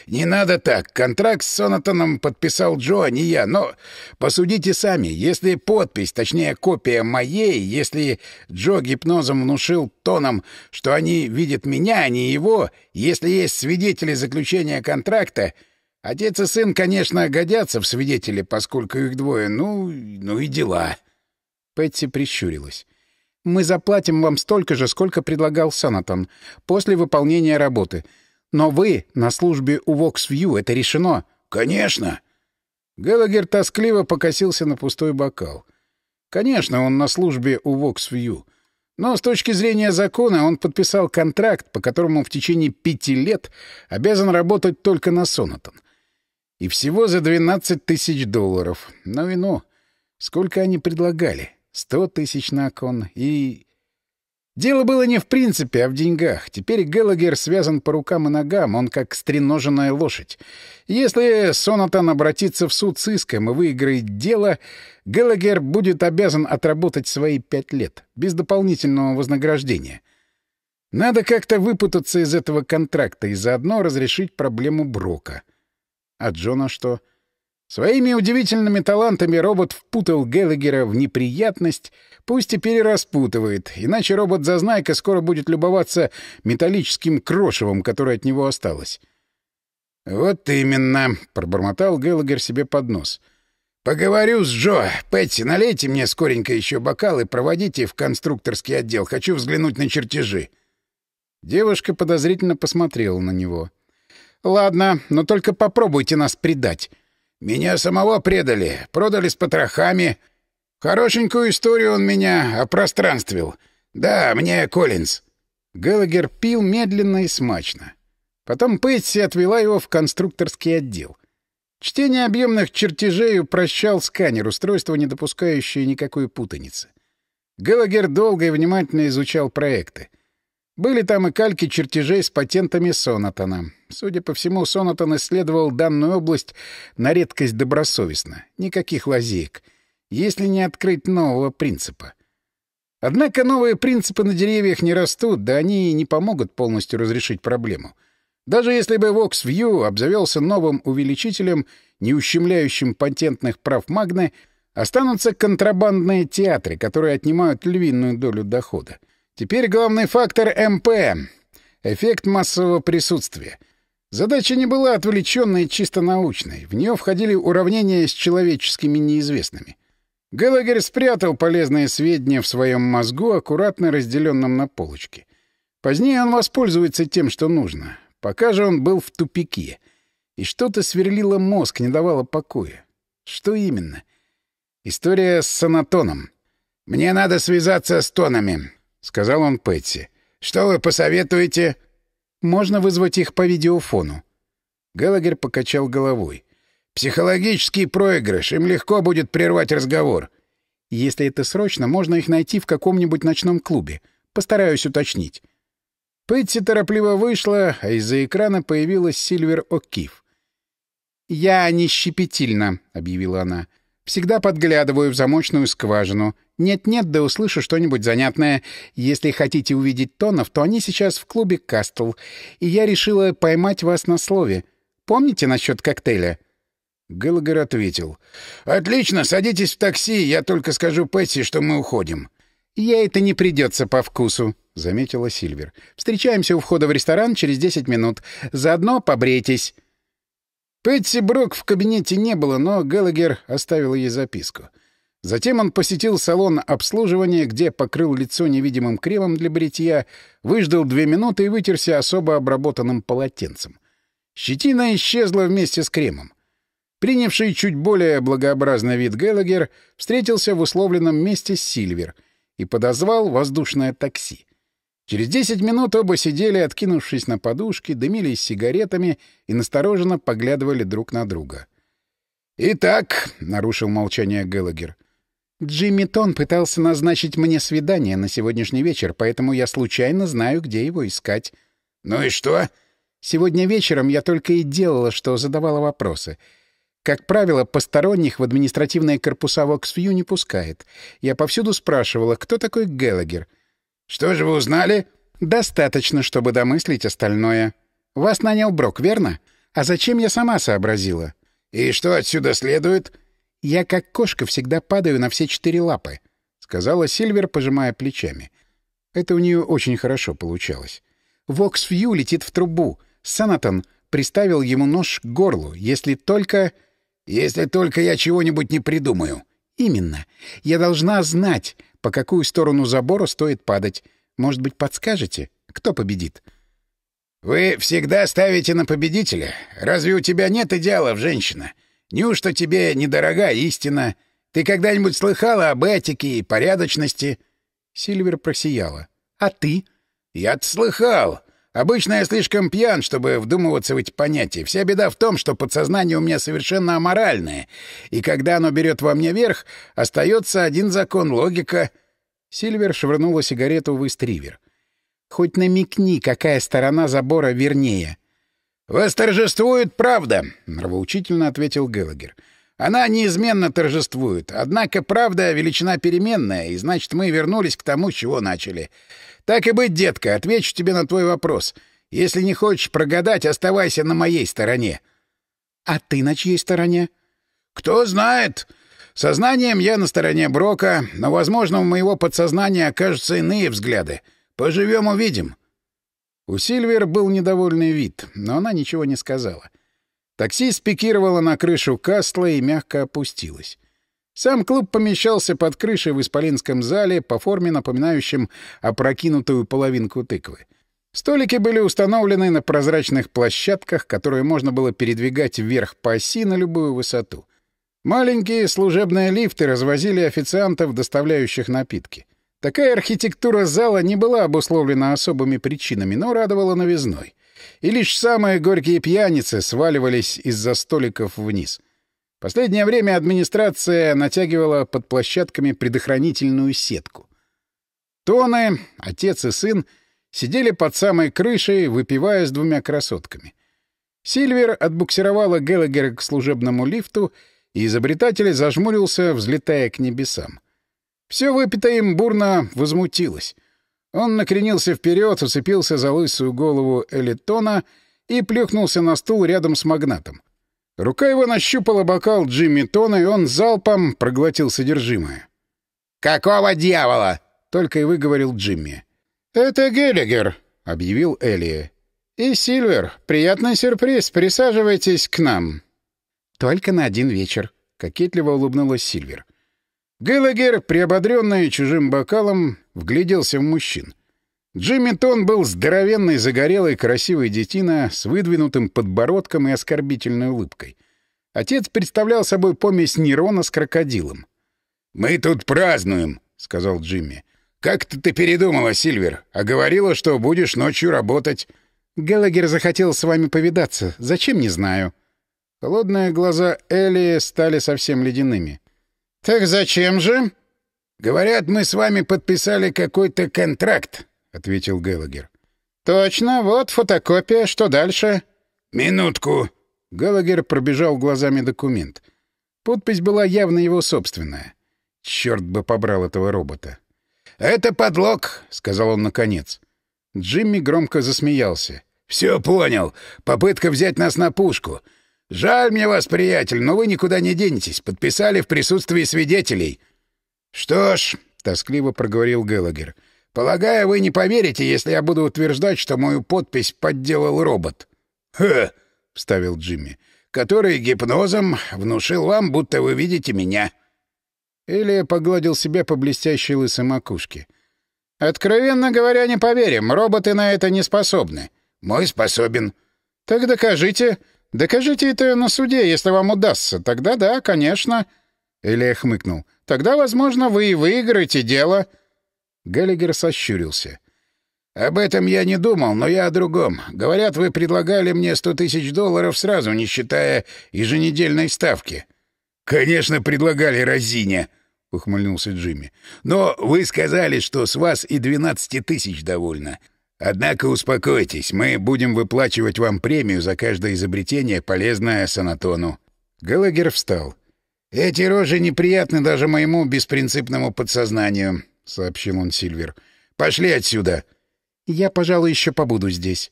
Не надо так. Контракт с Сонатоном подписал Джо, а не я. Но посудите сами. Если подпись, точнее копия моей, если Джо гипнозом внушил тоном, что они видят меня, а не его, если есть свидетели заключения контракта, Отец и сын, конечно, годятся в свидетели, поскольку их двое. Ну, ну и дела. Пэтси прищурилась. «Мы заплатим вам столько же, сколько предлагал Санатон, после выполнения работы. Но вы на службе у Воксвью, это решено». «Конечно!» Геллагер тоскливо покосился на пустой бокал. «Конечно, он на службе у Воксвью. Но с точки зрения закона он подписал контракт, по которому в течение пяти лет обязан работать только на Сонатон. И всего за 12 тысяч долларов. Ну и ну. Сколько они предлагали? Сто тысяч на кон и... Дело было не в принципе, а в деньгах. Теперь Геллагер связан по рукам и ногам, он как стреноженная лошадь. Если Сонатан обратится в суд с иском и выиграет дело, Геллагер будет обязан отработать свои пять лет, без дополнительного вознаграждения. Надо как-то выпутаться из этого контракта и заодно разрешить проблему Брока. А Джона что? Своими удивительными талантами робот впутал Геллагера в неприятность, пусть теперь и распутывает, иначе робот-зазнайка скоро будет любоваться металлическим крошевом, которое от него осталось. «Вот именно», — пробормотал Геллагер себе под нос. «Поговорю с Джо. Пэтси, налейте мне скоренько еще бокал и проводите в конструкторский отдел. Хочу взглянуть на чертежи». Девушка подозрительно посмотрела на него. — «Ладно, но только попробуйте нас предать». «Меня самого предали, продали с потрохами. Хорошенькую историю он меня опространствил. Да, мне Коллинз». Геллагер пил медленно и смачно. Потом Пэтси отвела его в конструкторский отдел. Чтение объемных чертежей упрощал сканер, устройство, не допускающее никакой путаницы. Геллагер долго и внимательно изучал проекты. Были там и кальки чертежей с патентами Сонатона. Судя по всему, Сонатон исследовал данную область на редкость добросовестно. Никаких лазеек. Если не открыть нового принципа. Однако новые принципы на деревьях не растут, да они и не помогут полностью разрешить проблему. Даже если бы VoxView обзавелся новым увеличителем, не ущемляющим патентных прав Магны, останутся контрабандные театры, которые отнимают львиную долю дохода. Теперь главный фактор МП — эффект массового присутствия. Задача не была отвлеченной чисто научной. В нее входили уравнения с человеческими неизвестными. Геллагер спрятал полезные сведения в своем мозгу, аккуратно разделенном на полочки. Позднее он воспользуется тем, что нужно. Пока же он был в тупике. И что-то сверлило мозг, не давало покоя. Что именно? История с санатоном. «Мне надо связаться с тонами», — сказал он Пэтси. «Что вы посоветуете?» «Можно вызвать их по видеофону». Галагер покачал головой. «Психологический проигрыш. Им легко будет прервать разговор». «Если это срочно, можно их найти в каком-нибудь ночном клубе. Постараюсь уточнить». Пэтси торопливо вышла, а из-за экрана появилась Сильвер О'Кив. «Я не щепетильна», — объявила она. Всегда подглядываю в замочную скважину. Нет-нет, да услышу что-нибудь занятное. Если хотите увидеть тонов, то они сейчас в клубе «Кастл». И я решила поймать вас на слове. Помните насчет коктейля?» Геллагер ответил. «Отлично, садитесь в такси, я только скажу Пэтси, что мы уходим». «Я это не придется по вкусу», — заметила Сильвер. «Встречаемся у входа в ресторан через десять минут. Заодно побрейтесь». Пэтси Брок в кабинете не было, но Геллагер оставил ей записку. Затем он посетил салон обслуживания, где покрыл лицо невидимым кремом для бритья, выждал две минуты и вытерся особо обработанным полотенцем. Щетина исчезла вместе с кремом. Принявший чуть более благообразный вид Геллагер встретился в условленном месте с Сильвер и подозвал воздушное такси. Через десять минут оба сидели, откинувшись на подушки, дымились сигаретами и настороженно поглядывали друг на друга. «Итак», — нарушил молчание Геллагер, — «Джимми Тон пытался назначить мне свидание на сегодняшний вечер, поэтому я случайно знаю, где его искать». «Ну и что?» «Сегодня вечером я только и делала, что задавала вопросы». Как правило, посторонних в административные корпуса Воксвью не пускает. Я повсюду спрашивала, кто такой Геллагер. «Что же вы узнали?» «Достаточно, чтобы домыслить остальное. Вас нанял Брок, верно? А зачем я сама сообразила?» «И что отсюда следует?» «Я, как кошка, всегда падаю на все четыре лапы», — сказала Сильвер, пожимая плечами. Это у нее очень хорошо получалось. «Воксвью летит в трубу. Санатон приставил ему нож к горлу, если только...» Если только я чего-нибудь не придумаю. Именно. Я должна знать, по какую сторону забора стоит падать. Может быть, подскажете, кто победит? Вы всегда ставите на победителя. Разве у тебя нет идеалов, женщина? Неужто тебе недорога истина? Ты когда-нибудь слыхала об этике и порядочности? Сильвер просияла. А ты? Я-то слыхал. Обычно я слишком пьян, чтобы вдумываться в эти понятия. Вся беда в том, что подсознание у меня совершенно аморальное, и когда оно берет во мне верх, остается один закон — логика. Сильвер швырнула сигарету в истривер. «Хоть намекни, какая сторона забора вернее». «Восторжествует правда», — нравоучительно ответил Геллагер. «Она неизменно торжествует. Однако правда — величина переменная, и значит, мы вернулись к тому, с чего начали. Так и быть, детка, отвечу тебе на твой вопрос. Если не хочешь прогадать, оставайся на моей стороне. — А ты на чьей стороне? — Кто знает. Сознанием я на стороне Брока, но, возможно, у моего подсознания окажутся иные взгляды. Поживем — увидим. У Сильвер был недовольный вид, но она ничего не сказала. Такси спикировало на крышу Кастла и мягко опустилось. Сам клуб помещался под крышей в Исполинском зале, по форме напоминающем опрокинутую половинку тыквы. Столики были установлены на прозрачных площадках, которые можно было передвигать вверх по оси на любую высоту. Маленькие служебные лифты развозили официантов, доставляющих напитки. Такая архитектура зала не была обусловлена особыми причинами, но радовала новизной. И лишь самые горькие пьяницы сваливались из-за столиков вниз — Последнее время администрация натягивала под площадками предохранительную сетку. Тоны, отец и сын, сидели под самой крышей, выпивая с двумя красотками. Сильвер отбуксировала Геллагера к служебному лифту, и изобретатель зажмурился, взлетая к небесам. Все выпитое им бурно возмутилось. Он накренился вперед, уцепился за лысую голову Элитона и плюхнулся на стул рядом с магнатом. Рука его нащупала бокал Джимми Тона, и он залпом проглотил содержимое. «Какого дьявола?» — только и выговорил Джимми. «Это Геллигер», — объявил Элия. «И Сильвер, приятный сюрприз, присаживайтесь к нам». «Только на один вечер», — кокетливо улыбнулась Сильвер. Геллагер, приободренный чужим бокалом, вгляделся в мужчин. Джимми Тон был здоровенный, загорелый, красивый детина с выдвинутым подбородком и оскорбительной улыбкой. Отец представлял собой помесь Нерона с крокодилом. «Мы тут празднуем», — сказал Джимми. «Как-то ты передумала, Сильвер, а говорила, что будешь ночью работать». «Геллагер захотел с вами повидаться. Зачем, не знаю». Холодные глаза Элли стали совсем ледяными. «Так зачем же?» «Говорят, мы с вами подписали какой-то контракт», — ответил Геллагер. «Точно, вот фотокопия. Что дальше?» «Минутку». Геллагер пробежал глазами документ. Подпись была явно его собственная. Черт бы побрал этого робота. «Это подлог», — сказал он наконец. Джимми громко засмеялся. «Все понял. Попытка взять нас на пушку. «Жаль мне вас, приятель, но вы никуда не денетесь. Подписали в присутствии свидетелей». «Что ж», — тоскливо проговорил Геллагер, — «полагаю, вы не поверите, если я буду утверждать, что мою подпись подделал робот». «Ха!» — вставил Джимми. «Который гипнозом внушил вам, будто вы видите меня». Или погладил себя по блестящей лысой макушке. «Откровенно говоря, не поверим. Роботы на это не способны». «Мой способен». «Так докажите. Докажите это на суде, если вам удастся. Тогда да, конечно». Илья хмыкнул. «Тогда, возможно, вы и выиграете дело». Галлигер сощурился. «Об этом я не думал, но я о другом. Говорят, вы предлагали мне сто тысяч долларов сразу, не считая еженедельной ставки». «Конечно, предлагали разиня», — ухмыльнулся Джимми. «Но вы сказали, что с вас и двенадцати тысяч довольно. Однако успокойтесь, мы будем выплачивать вам премию за каждое изобретение, полезное Санатону». Галагер встал. «Эти рожи неприятны даже моему беспринципному подсознанию», — сообщил он Сильвер. «Пошли отсюда». «Я, пожалуй, еще побуду здесь».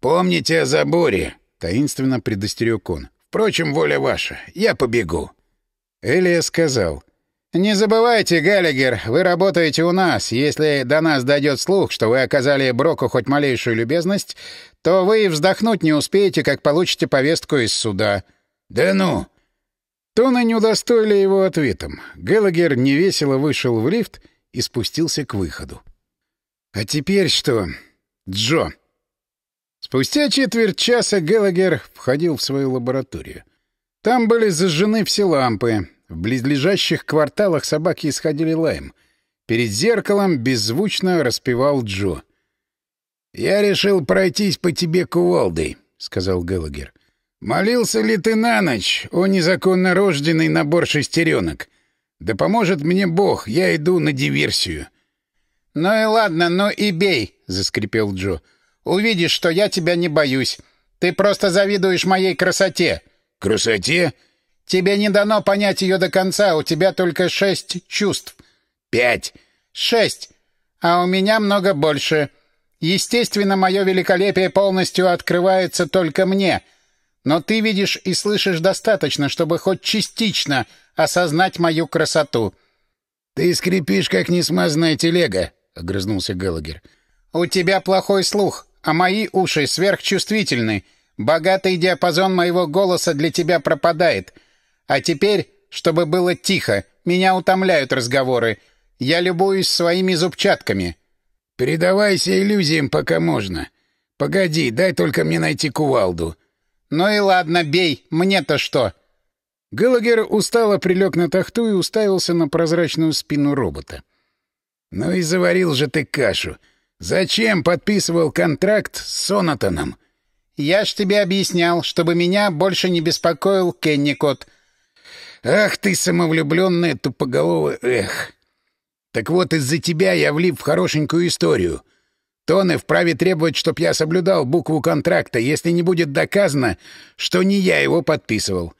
«Помните о заборе», — таинственно предостерег он. «Впрочем, воля ваша. Я побегу». Элия сказал. «Не забывайте, Галлигер, вы работаете у нас. Если до нас дойдет слух, что вы оказали Броку хоть малейшую любезность, то вы вздохнуть не успеете, как получите повестку из суда». «Да ну!» Тоны не удостоили его ответом. Галлагер невесело вышел в лифт и спустился к выходу. «А теперь что? Джо!» Спустя четверть часа Галлагер входил в свою лабораторию. Там были зажжены все лампы, в близлежащих кварталах собаки исходили лаем. Перед зеркалом беззвучно распевал Джо. «Я решил пройтись по тебе кувалдой», — сказал Геллагер. «Молился ли ты на ночь, о незаконно рожденный набор шестеренок? Да поможет мне Бог, я иду на диверсию». «Ну и ладно, ну и бей», — заскрипел Джо. «Увидишь, что я тебя не боюсь. Ты просто завидуешь моей красоте». «Красоте?» Тебе не дано понять ее до конца, у тебя только шесть чувств. Пять. Шесть. А у меня много больше. Естественно, мое великолепие полностью открывается только мне. Но ты видишь и слышишь достаточно, чтобы хоть частично осознать мою красоту. «Ты скрипишь, как несмазанная телега», — огрызнулся Геллагер. «У тебя плохой слух, а мои уши сверхчувствительны. Богатый диапазон моего голоса для тебя пропадает». А теперь, чтобы было тихо, меня утомляют разговоры. Я любуюсь своими зубчатками. Передавайся иллюзиям, пока можно. Погоди, дай только мне найти кувалду. Ну и ладно, бей, мне-то что? Галагер устало прилег на тахту и уставился на прозрачную спину робота. «Ну и заварил же ты кашу. Зачем подписывал контракт с Сонатоном?» «Я ж тебе объяснял, чтобы меня больше не беспокоил Кенникот. Ах ты, самовлюбленная тупоголовая, эх! Так вот, из-за тебя я влип в хорошенькую историю. Тоны вправе требовать, чтоб я соблюдал букву контракта, если не будет доказано, что не я его подписывал.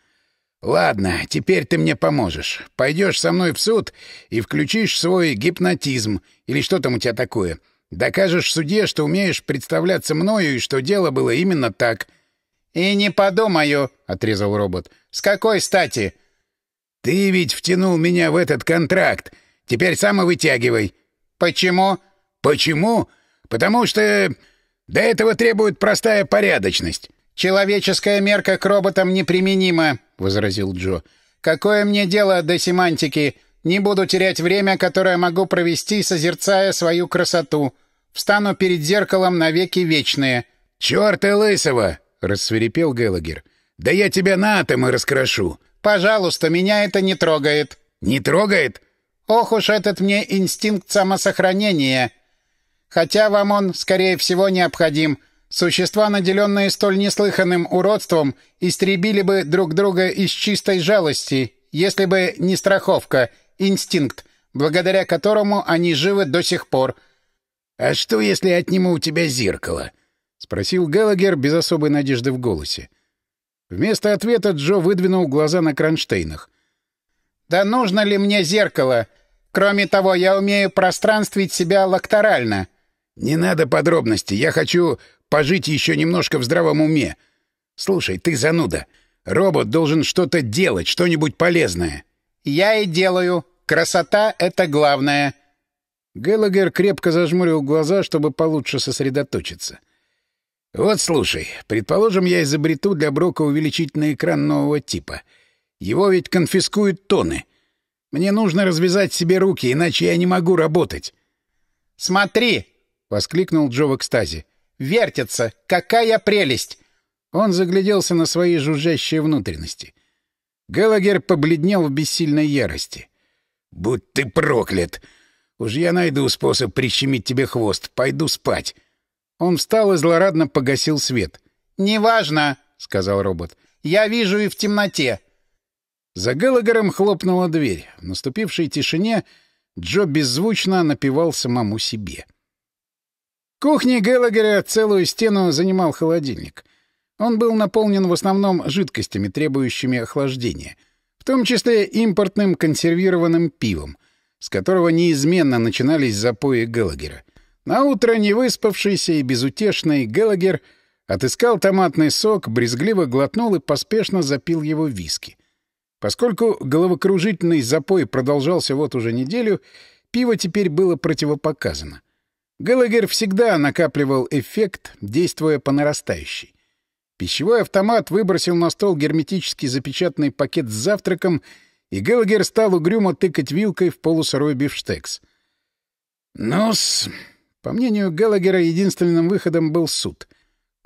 Ладно, теперь ты мне поможешь. Пойдешь со мной в суд и включишь свой гипнотизм, или что там у тебя такое. Докажешь суде, что умеешь представляться мною и что дело было именно так. — И не подумаю, — отрезал робот. — С какой стати? — «Ты ведь втянул меня в этот контракт. Теперь сам и вытягивай». «Почему?» «Почему? Потому что до этого требует простая порядочность». «Человеческая мерка к роботам неприменима», — возразил Джо. «Какое мне дело до семантики? Не буду терять время, которое могу провести, созерцая свою красоту. Встану перед зеркалом навеки вечные». «Чёрта лысого!» — рассверепел Геллагер. «Да я тебя на атомы раскрошу!» Пожалуйста, меня это не трогает. Не трогает? Ох уж этот мне инстинкт самосохранения. Хотя вам он, скорее всего, необходим. Существа, наделенные столь неслыханным уродством, истребили бы друг друга из чистой жалости, если бы не страховка, инстинкт, благодаря которому они живы до сих пор. — А что, если отниму у тебя зеркало? — спросил Геллагер без особой надежды в голосе. Вместо ответа Джо выдвинул глаза на кронштейнах. «Да нужно ли мне зеркало? Кроме того, я умею пространствить себя лакторально». «Не надо подробностей. Я хочу пожить еще немножко в здравом уме. Слушай, ты зануда. Робот должен что-то делать, что-нибудь полезное. Я и делаю. Красота — это главное. Геллагер крепко зажмурил глаза, чтобы получше сосредоточиться. Вот слушай, предположим, я изобрету для Брока увеличительный экран нового типа. Его ведь конфискуют тоны. Мне нужно развязать себе руки, иначе я не могу работать. «Смотри!» — воскликнул Джо в экстазе. «Вертится! Какая прелесть!» Он загляделся на свои жужжащие внутренности. Геллагер побледнел в бессильной ярости. «Будь ты проклят! Уж я найду способ прищемить тебе хвост. Пойду спать!» Он встал и злорадно погасил свет. «Неважно!» — сказал робот. «Я вижу и в темноте!» За Геллагером хлопнула дверь. В наступившей тишине Джо беззвучно напевал самому себе. Кухне Геллагера целую стену занимал холодильник. Он был наполнен в основном жидкостями, требующими охлаждения, в том числе импортным консервированным пивом, с которого неизменно начинались запои Геллагера. Наутро невыспавшийся и безутешный Геллагер отыскал томатный сок, брезгливо глотнул и поспешно запил его виски — Поскольку головокружительный запой продолжался вот уже неделю, пиво теперь было противопоказано. Геллагер всегда накапливал эффект, действуя по нарастающей. Пищевой автомат выбросил на стол герметически запечатанный пакет с завтраком, и Геллагер стал угрюмо тыкать вилкой в полусырой бифштекс. «Ну-с...» По мнению Геллагера, единственным выходом был суд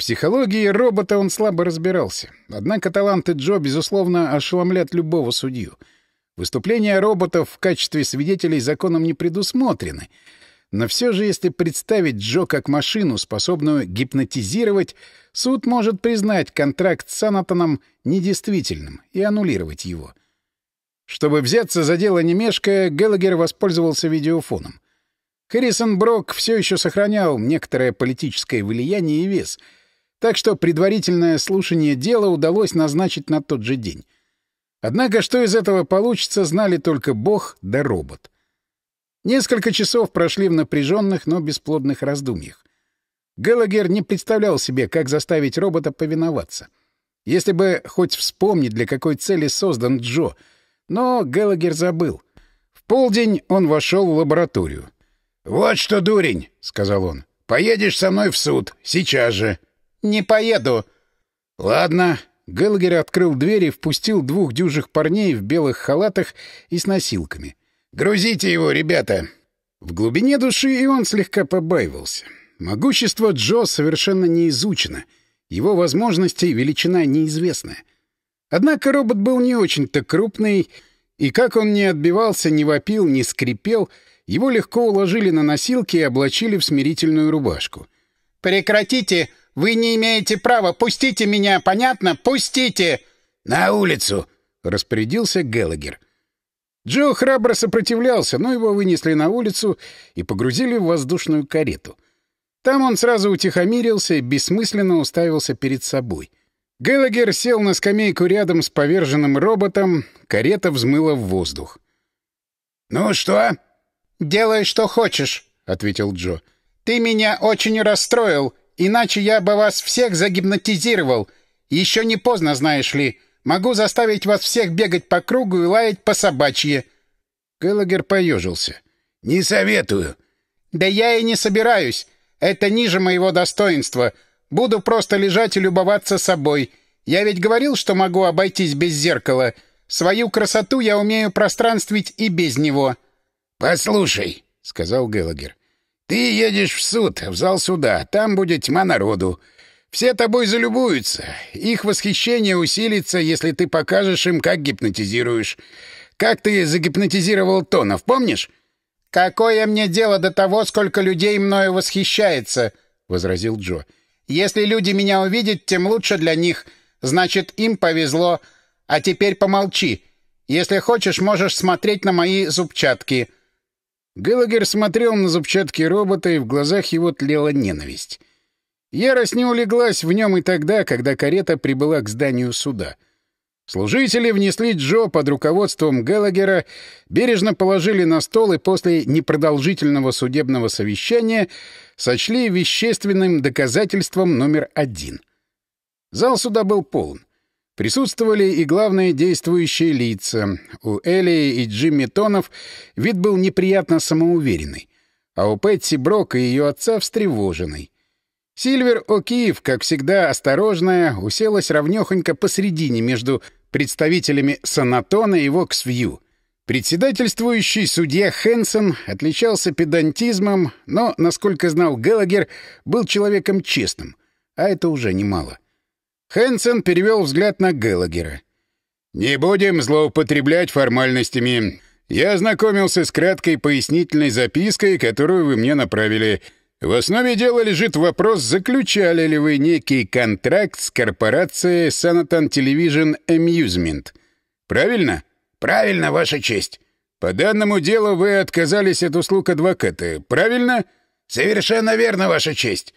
психологии робота он слабо разбирался. Однако таланты Джо, безусловно, ошеломлят любого судью. Выступления роботов в качестве свидетелей законом не предусмотрены. Но все же, если представить Джо как машину, способную гипнотизировать, суд может признать контракт с Анатоном недействительным и аннулировать его. Чтобы взяться за дело не мешкая, Геллагер воспользовался видеофоном. Харрисон Брок все еще сохранял некоторое политическое влияние и вес — так что предварительное слушание дела удалось назначить на тот же день. Однако, что из этого получится, знали только Бог да робот. Несколько часов прошли в напряженных, но бесплодных раздумьях. Геллагер не представлял себе, как заставить робота повиноваться. Если бы хоть вспомнить, для какой цели создан Джо. Но Геллагер забыл. В полдень он вошел в лабораторию. «Вот что, дурень!» — сказал он. «Поедешь со мной в суд. Сейчас же». «Не поеду». «Ладно». Гелгер открыл дверь и впустил двух дюжих парней в белых халатах и с носилками. «Грузите его, ребята!» В глубине души и он слегка побаивался. Могущество Джо совершенно не изучено. Его возможности — величина неизвестная. Однако робот был не очень-то крупный, и как он не отбивался, не вопил, не скрипел, его легко уложили на носилки и облачили в смирительную рубашку. «Прекратите! Вы не имеете права! Пустите меня! Понятно? Пустите!» «На улицу!» — распорядился Геллагер. Джо храбро сопротивлялся, но его вынесли на улицу и погрузили в воздушную карету. Там он сразу утихомирился и бессмысленно уставился перед собой. Геллагер сел на скамейку рядом с поверженным роботом, карета взмыла в воздух. «Ну что?» «Делай, что хочешь», — ответил Джо. «Ты меня очень расстроил. Иначе я бы вас всех загипнотизировал. Еще не поздно, знаешь ли. Могу заставить вас всех бегать по кругу и лаять по собачье». Келлогер поежился. «Не советую». «Да я и не собираюсь. Это ниже моего достоинства. Буду просто лежать и любоваться собой. Я ведь говорил, что могу обойтись без зеркала. Свою красоту я умею пространствить и без него». «Послушай», — сказал Геллагер, ты едешь в суд, в зал суда. Там будет тьма народу. Все тобой залюбуются. Их восхищение усилится, если ты покажешь им, как гипнотизируешь. Как ты загипнотизировал Тонов, помнишь? — Какое мне дело до того, сколько людей мною восхищается? — возразил Джо. — Если люди меня увидят, тем лучше для них. Значит, им повезло. А теперь помолчи. Если хочешь, можешь смотреть на мои зубчатки. — Геллагер смотрел на зубчатки робота, и в глазах его тлела ненависть. Ярость не улеглась в нем и тогда, когда карета прибыла к зданию суда. Служители внесли Джо под руководством Геллагера, бережно положили на стол и после непродолжительного судебного совещания сочли вещественным доказательством номер один. Зал суда был полон. Присутствовали и главные действующие лица. У Элли и Джимми Тонов вид был неприятно самоуверенный, а у Пэтси Брок и ее отца встревоженный. Сильвер О'Киев, как всегда осторожная, уселась ровнёхонько посредине между представителями Санатона и Воксвью. Председательствующий судья Хэнсон отличался педантизмом, но, насколько знал Геллагер, был человеком честным, а это уже немало. Хэнсон перевел взгляд на Геллагера. «Не будем злоупотреблять формальностями. Я ознакомился с краткой пояснительной запиской, которую вы мне направили». В основе дела лежит вопрос, заключали ли вы некий контракт с корпорацией Sanatan Television Amusement. Правильно? Правильно, Ваша честь. По данному делу вы отказались от услуг адвоката, правильно? Совершенно верно, Ваша честь.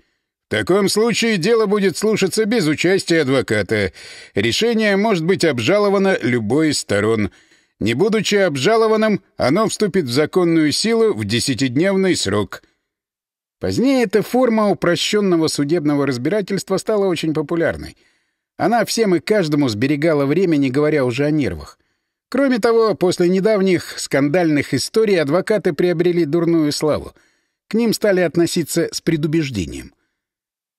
В таком случае дело будет слушаться без участия адвоката. Решение может быть обжаловано любой из сторон. Не будучи обжалованным, оно вступит в законную силу в десятидневный срок — Позднее эта форма упрощенного судебного разбирательства стала очень популярной. Она всем и каждому сберегала время, не говоря уже о нервах. Кроме того, после недавних скандальных историй адвокаты приобрели дурную славу. К ним стали относиться с предубеждением.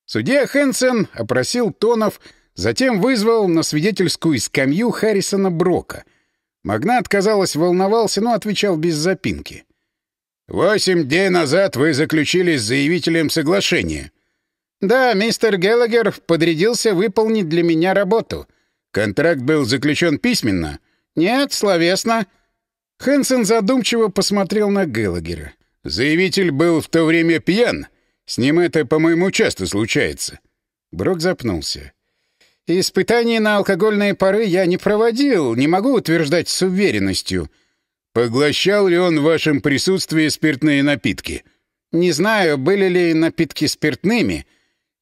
Судья Хэнсон опросил Тонов, затем вызвал на свидетельскую скамью Харрисона Брока. Магнат, казалось, волновался, но отвечал без запинки. «Восемь дней назад вы заключили с заявителем соглашение». «Да, мистер Геллагер подрядился выполнить для меня работу». «Контракт был заключен письменно?» «Нет, словесно». Хэнсон задумчиво посмотрел на Геллагера. «Заявитель был в то время пьян. С ним это, по-моему, часто случается». Брок запнулся. «Испытаний на алкогольные пары я не проводил, не могу утверждать с уверенностью». Поглощал ли он в вашем присутствии спиртные напитки? Не знаю, были ли напитки спиртными.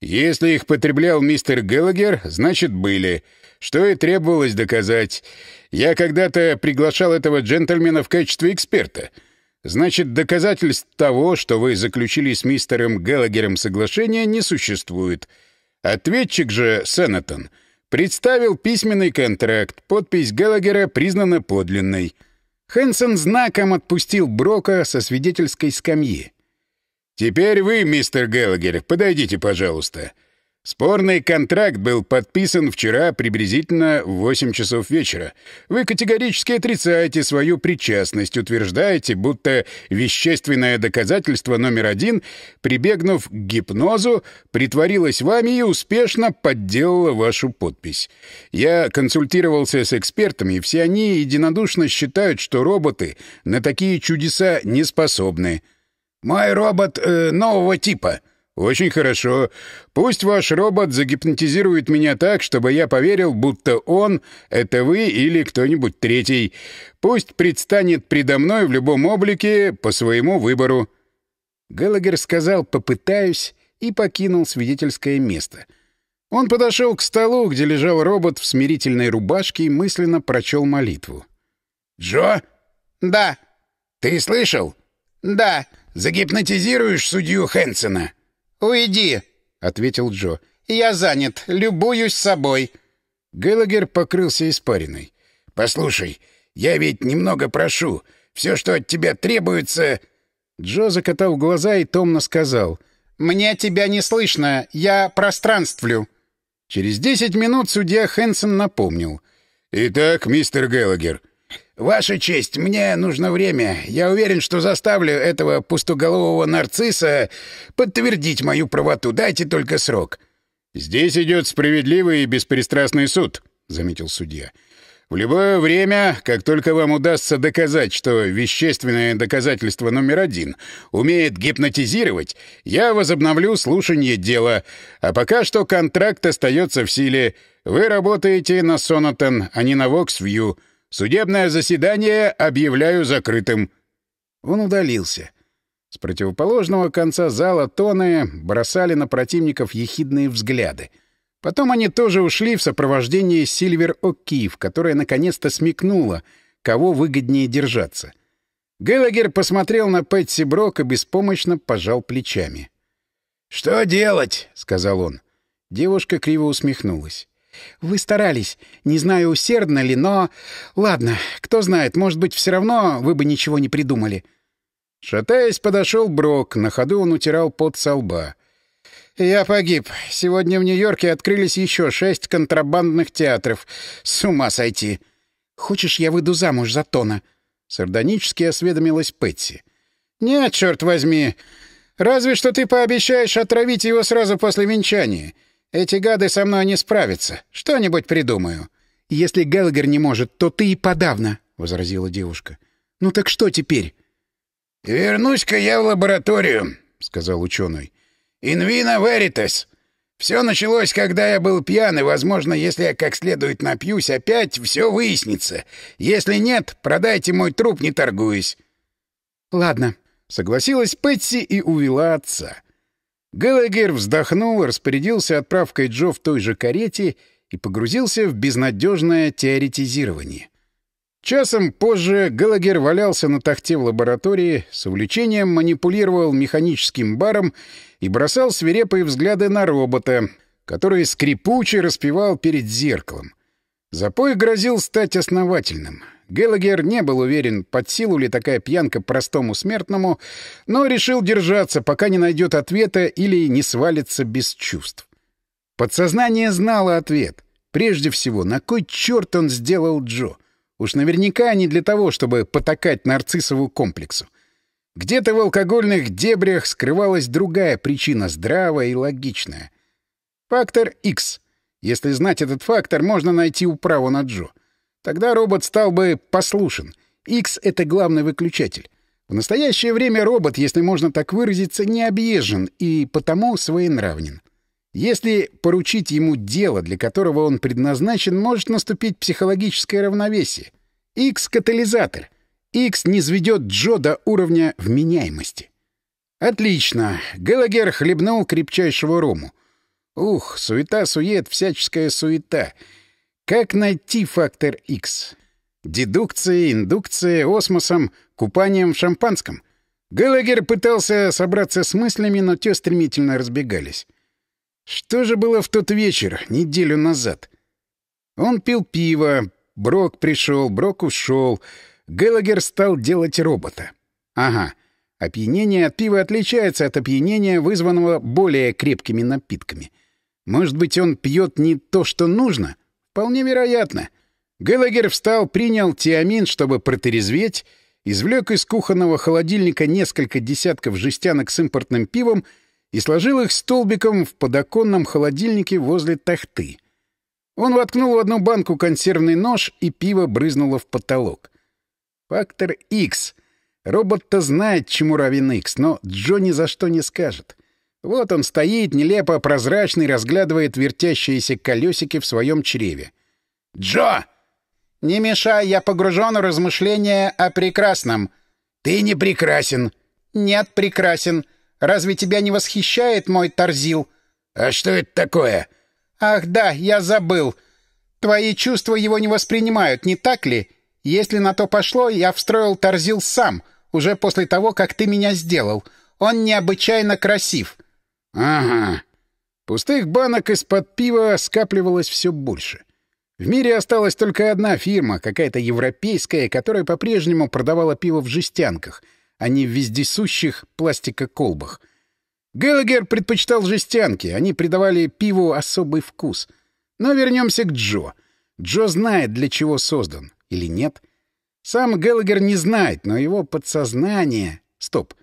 Если их потреблял мистер Геллагер, значит, были. Что и требовалось доказать. Я когда-то приглашал этого джентльмена в качестве эксперта. Значит, доказательств того, что вы заключили с мистером Геллагером соглашение, не существует. Ответчик же, Сенатон, представил письменный контракт. Подпись Геллагера признана подлинной. Хэнсон знаком отпустил Брока со свидетельской скамьи. «Теперь вы, мистер Геллагер, подойдите, пожалуйста. Спорный контракт был подписан вчера приблизительно в 8 часов вечера. Вы категорически отрицаете свою причастность, утверждаете, будто вещественное доказательство номер один, прибегнув к гипнозу, притворилось вами и успешно подделало вашу подпись. Я консультировался с экспертами, все они единодушно считают, что роботы на такие чудеса не способны. «Мой робот э, нового типа», «Очень хорошо. Пусть ваш робот загипнотизирует меня так, чтобы я поверил, будто он — это вы или кто-нибудь третий. Пусть предстанет предо мной в любом облике по своему выбору». Геллагер сказал «попытаюсь» и покинул свидетельское место. Он подошел к столу, где лежал робот в смирительной рубашке и мысленно прочел молитву. «Джо?» «Да». «Ты слышал?» «Да». «Загипнотизируешь судью Хэнсона?» «Уйди», — ответил Джо. «Я занят. Любуюсь собой». Геллагер покрылся испариной. «Послушай, я ведь немного прошу. Все, что от тебя требуется...» Джо закатал глаза и томно сказал. «Мне тебя не слышно. Я пространствлю». Через десять минут судья Хэнсон напомнил. «Итак, мистер Геллагер, «Ваша честь, мне нужно время. Я уверен, что заставлю этого пустоголового нарцисса подтвердить мою правоту. Дайте только срок». «Здесь идет справедливый и беспристрастный суд», — заметил судья. «В любое время, как только вам удастся доказать, что вещественное доказательство номер один умеет гипнотизировать, я возобновлю слушание дела. А пока что контракт остается в силе. Вы работаете на Сонатон, а не на Воксвью». Судебное заседание объявляю закрытым». Он удалился. С противоположного конца зала тоны бросали на противников ехидные взгляды. Потом они тоже ушли в сопровождении Сильвер О'Кив, которая наконец-то смекнула, кого выгоднее держаться. Геллагер посмотрел на Пэтси Брок и беспомощно пожал плечами. «Что делать?» — сказал он. Девушка криво усмехнулась. Вы старались. Не знаю, усердно ли, но... Ладно, кто знает, может быть, все равно вы бы ничего не придумали. Шатаясь, подошел Брок. На ходу он утирал пот со лба. «Я погиб. Сегодня в Нью-Йорке открылись еще шесть контрабандных театров. С ума сойти!» «Хочешь, я выйду замуж за Тона?» — сардонически осведомилась Пэтси. «Нет, черт возьми. Разве что ты пообещаешь отравить его сразу после венчания. Эти гады со мной не справятся. Что-нибудь придумаю». «Если Гелгер не может, то ты и подавно», — возразила девушка. «Ну так что теперь?» «Вернусь-ка я в лабораторию», — сказал ученый. «Инвина веритас. Все началось, когда я был пьян, и, возможно, если я как следует напьюсь опять, все выяснится. Если нет, продайте мой труп, не торгуясь». «Ладно», — согласилась Пэтси и увела отца. Галагер вздохнул, распорядился отправкой Джо в той же карете и погрузился в безнадежное теоретизирование. Часом позже Галагер валялся на тахте в лаборатории, с увлечением манипулировал механическим баром и бросал свирепые взгляды на робота, который скрипуче распевал перед зеркалом. Запой грозил стать основательным. Геллагер не был уверен, под силу ли такая пьянка простому смертному, но решил держаться, пока не найдет ответа или не свалится без чувств. Подсознание знало ответ. Прежде всего, на кой черт он сделал Джо? Уж наверняка не для того, чтобы потакать нарциссову комплексу. Где-то в алкогольных дебрях скрывалась другая причина, здравая и логичная. Фактор X. Если знать этот фактор, можно найти управу на Джо. Тогда робот стал бы послушен. X — это главный выключатель. В настоящее время робот, если можно так выразиться, не объезжен и потому своенравнен. Если поручить ему дело, для которого он предназначен, может наступить психологическое равновесие. X — катализатор. X не сведет Джо до уровня вменяемости. Отлично. Галагер хлебнул крепчайшего рому. Ух, суета-сует, всяческая суета — как найти фактор X? Дедукцией, индукцией, осмосом, купанием в шампанском? Галагер пытался собраться с мыслями, но те стремительно разбегались. Что же было в тот вечер, неделю назад? Он пил пиво, Брок пришел, Брок ушел. Галагер стал делать робота. Ага, опьянение от пива отличается от опьянения, вызванного более крепкими напитками. Может быть, он пьет не то, что нужно? Вполне вероятно. Геллагер встал, принял тиамин, чтобы протерезветь, извлек из кухонного холодильника несколько десятков жестянок с импортным пивом и сложил их столбиком в подоконном холодильнике возле тахты. Он воткнул в одну банку консервный нож, и пиво брызнуло в потолок. Фактор X. Робот-то знает, чему равен X, но Джо ни за что не скажет. Вот он стоит, нелепо прозрачный, разглядывает вертящиеся колесики в своем чреве. «Джо!» «Не мешай, я погружен в размышления о прекрасном». «Ты не прекрасен». «Нет, прекрасен. Разве тебя не восхищает мой Тарзил?» «А что это такое?» «Ах да, я забыл. Твои чувства его не воспринимают, не так ли? Если на то пошло, я встроил Тарзил сам, уже после того, как ты меня сделал. Он необычайно красив». Ага. Пустых банок из-под пива скапливалось все больше. В мире осталась только одна фирма, какая-то европейская, которая по-прежнему продавала пиво в жестянках, а не в вездесущих пластикоколбах. Геллагер предпочитал жестянки, они придавали пиву особый вкус. Но вернемся к Джо. Джо знает, для чего создан. Или нет? Сам Геллагер не знает, но его подсознание... Стоп.